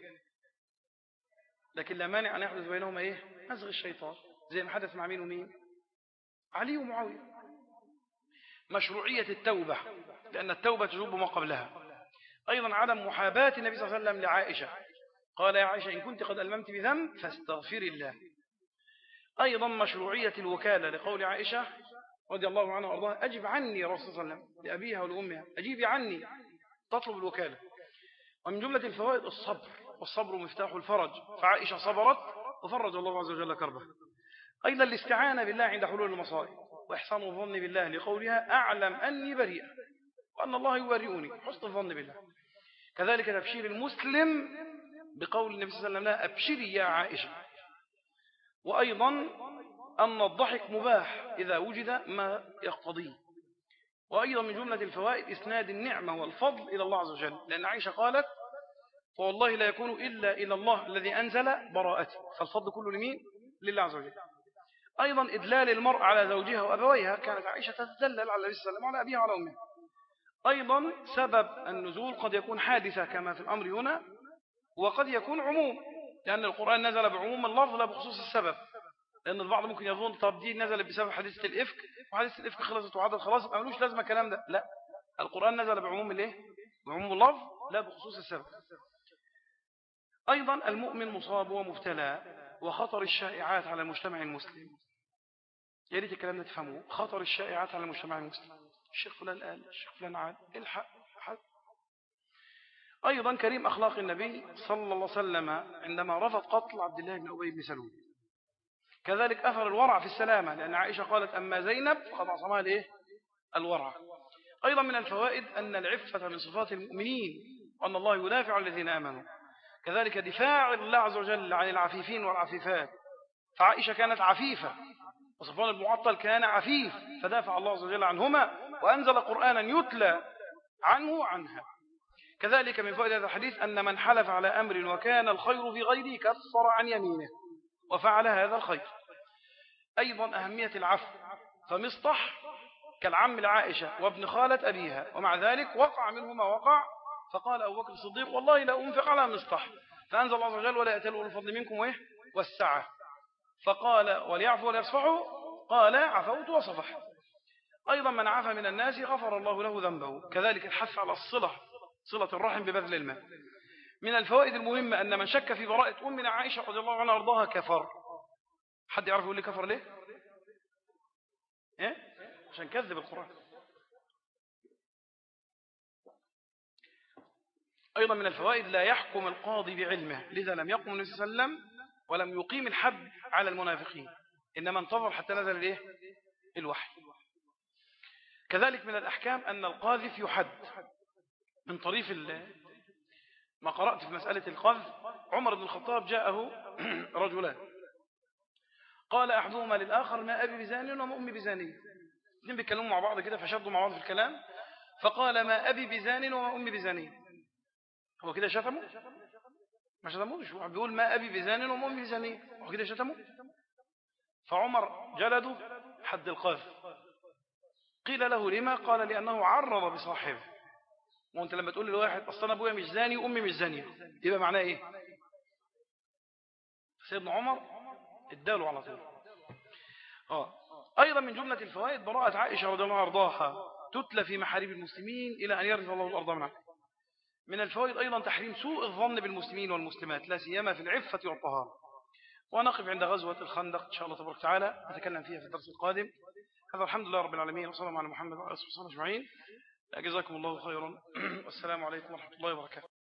لكن لا مانع أن يحدث بينهما إيه؟ نزغ الشيطان. زي ما حدث مع مين ومين؟ علي ومعاوية. مشروعية التوبة لأن التوبة تجوب ما قبلها. أيضا عدم محاباة النبي صلى الله عليه وسلم لعائشة. قال يا عائشة إن كنت قد ألممت بذنب فاستغفر الله. أيضا مشروعية الوكالة لقول عائشة رضي الله عنها وأرضاها أجب عني يا رسول الله صلى الله عليه وسلم لأبيها ولأمها أجيبي عني تطلب الوكالة. ومن جملة الفوائد الصبر. والصبر مفتاح الفرج. فعائشة صبرت وفرج الله عز وجل كربها أيضا الاستعانة بالله عند حلول المصائب وإحسان الظن بالله لقولها أعلم أني بريئة وأن الله يبرئني. حسن الظن بالله. كذلك تبشير المسلم بقول النبي صلى الله عليه وسلم لا أبشري يا عائشة. وأيضا أن الضحك مباح إذا وجد ما يقتضيه. وأيضا من جملة الفوائد إسناد النعمة والفضل إلى الله عز وجل. لأن عائشة قالت فوالله لا يكون إلا إلى الله الذي أنزل براءته. فالفضل كله لمين؟ لله عز وجل. أيضا إدلال المرء على زوجها وأبويها كانت عائشة تتدلل على النبي صلى الله عليه وسلم وعلى أبيها وعلى أمها. أيضا سبب النزول قد يكون حادثة كما في الأمر هنا وقد يكون عموم لأن القرآن نزل بعموم اللفظ لا بخصوص السبب لأن البعض ممكن يظن طب دي نزل بسبب حديثة الإفك وحديثة الإفك خلصت وعدد خلاص ما لازمة الكلام ده. لا القرآن نزل بعموم الإيه؟ بعموم اللفظ لا بخصوص السبب. أيضا المؤمن مصاب ومبتلى وخطر الشائعات على المجتمع المسلم. يا ريت الكلام خطر الشائعات على المجتمع المسلم. الشيخ فلان قال الشيخ فلان عاد. الحق حد أيضا كريم أخلاق النبي صلى الله عليه وسلم عندما رفض قتل عبد الله بن أبي بن سلول. كذلك أثر الورع في السلامة لأن عائشة قالت أما زينب فقد عصمها الإيه؟ الورع. أيضا من الفوائد أن العفة من صفات المؤمنين وأن الله يدافع الذين آمنوا. كذلك دفاع الله عز وجل عن العفيفين والعفيفات. فعائشة كانت عفيفة وصفوان المعطل كان عفيف فدافع الله عز وجل عنهما وأنزل قرآنا يتلى عنه عنها كذلك من فائدة هذا الحديث أن من حلف على أمر وكان الخير في غيره كفر عن يمينه وفعل هذا الخير. أيضا أهمية العفو فمصطح كالعم العائشة وابن خالة أبيها ومع ذلك وقع منه ما وقع فقال أبو بكر الصديق والله لا أنفق على مصطح فأنزل الله عز وجل ولا يأتلوا الفضل منكم وإيه؟ والسعة. فقال وليعفوا وليصفحوا؟ قال عفوت وصفحت أيضا من عفى من الناس غفر الله له ذنبه. كذلك الحث على الصلة صلة الرحم ببذل المال من الفوائد المهمة أن من شك في براءة أمنا عائشة رضي الله عنها أرضاها كفر. حد يعرف يقول لي كفر ليه؟ إيه؟ عشان كذب القرآن. أيضا من الفوائد لا يحكم القاضي بعلمه لذا لم يقم النبي صلى الله عليه وسلم ولم يقيم الحد على المنافقين إنما انتظر حتى نزل الإيه؟ الوحي. كذلك من الأحكام أن القاذف يحد. من طريف ما قرأت في مسألة القذف عمر بن الخطاب جاءه [CLEARS THROAT] رجلان. قال أحدهما للآخر ما أبي بزاني وما أمي بزاني. اثنين بيتكلموا مع بعض كده فشدوا مع بعض في الكلام. فقال ما أبي بزاني وما أمي بزاني. هو كده شتمه؟ ما شتموش. هو بيقول ما أبي بزاني وما أمي بزاني هو كده شتمه؟ فعمر جلده حد القذف. قيل له لما؟ قال لأنه عرض بصاحبه وأنت لما تقول لواحد أصل أنا أبويا مش زاني وأمي مش زانيه يبقى معناه إيه؟ سيدنا عمر اداله على طول. آه. أيضا من جملة الفوائد براءة عائشة رضي الله عنها تتلى في محاريب المسلمين إلى أن يرث الله الأرض منها. من الفوائد أيضا تحريم سوء الظن بالمسلمين والمسلمات لا سيما في العفة والطهارة. ونقف عند غزوة الخندق إن شاء الله تبارك وتعالى نتكلم فيها في الدرس القادم. هذا الحمد لله رب العالمين وصلى على محمد وعلى آله وصحبه جزاكم الله خيرا. [CLEARS THROAT] والسلام عليكم ورحمة الله وبركاته.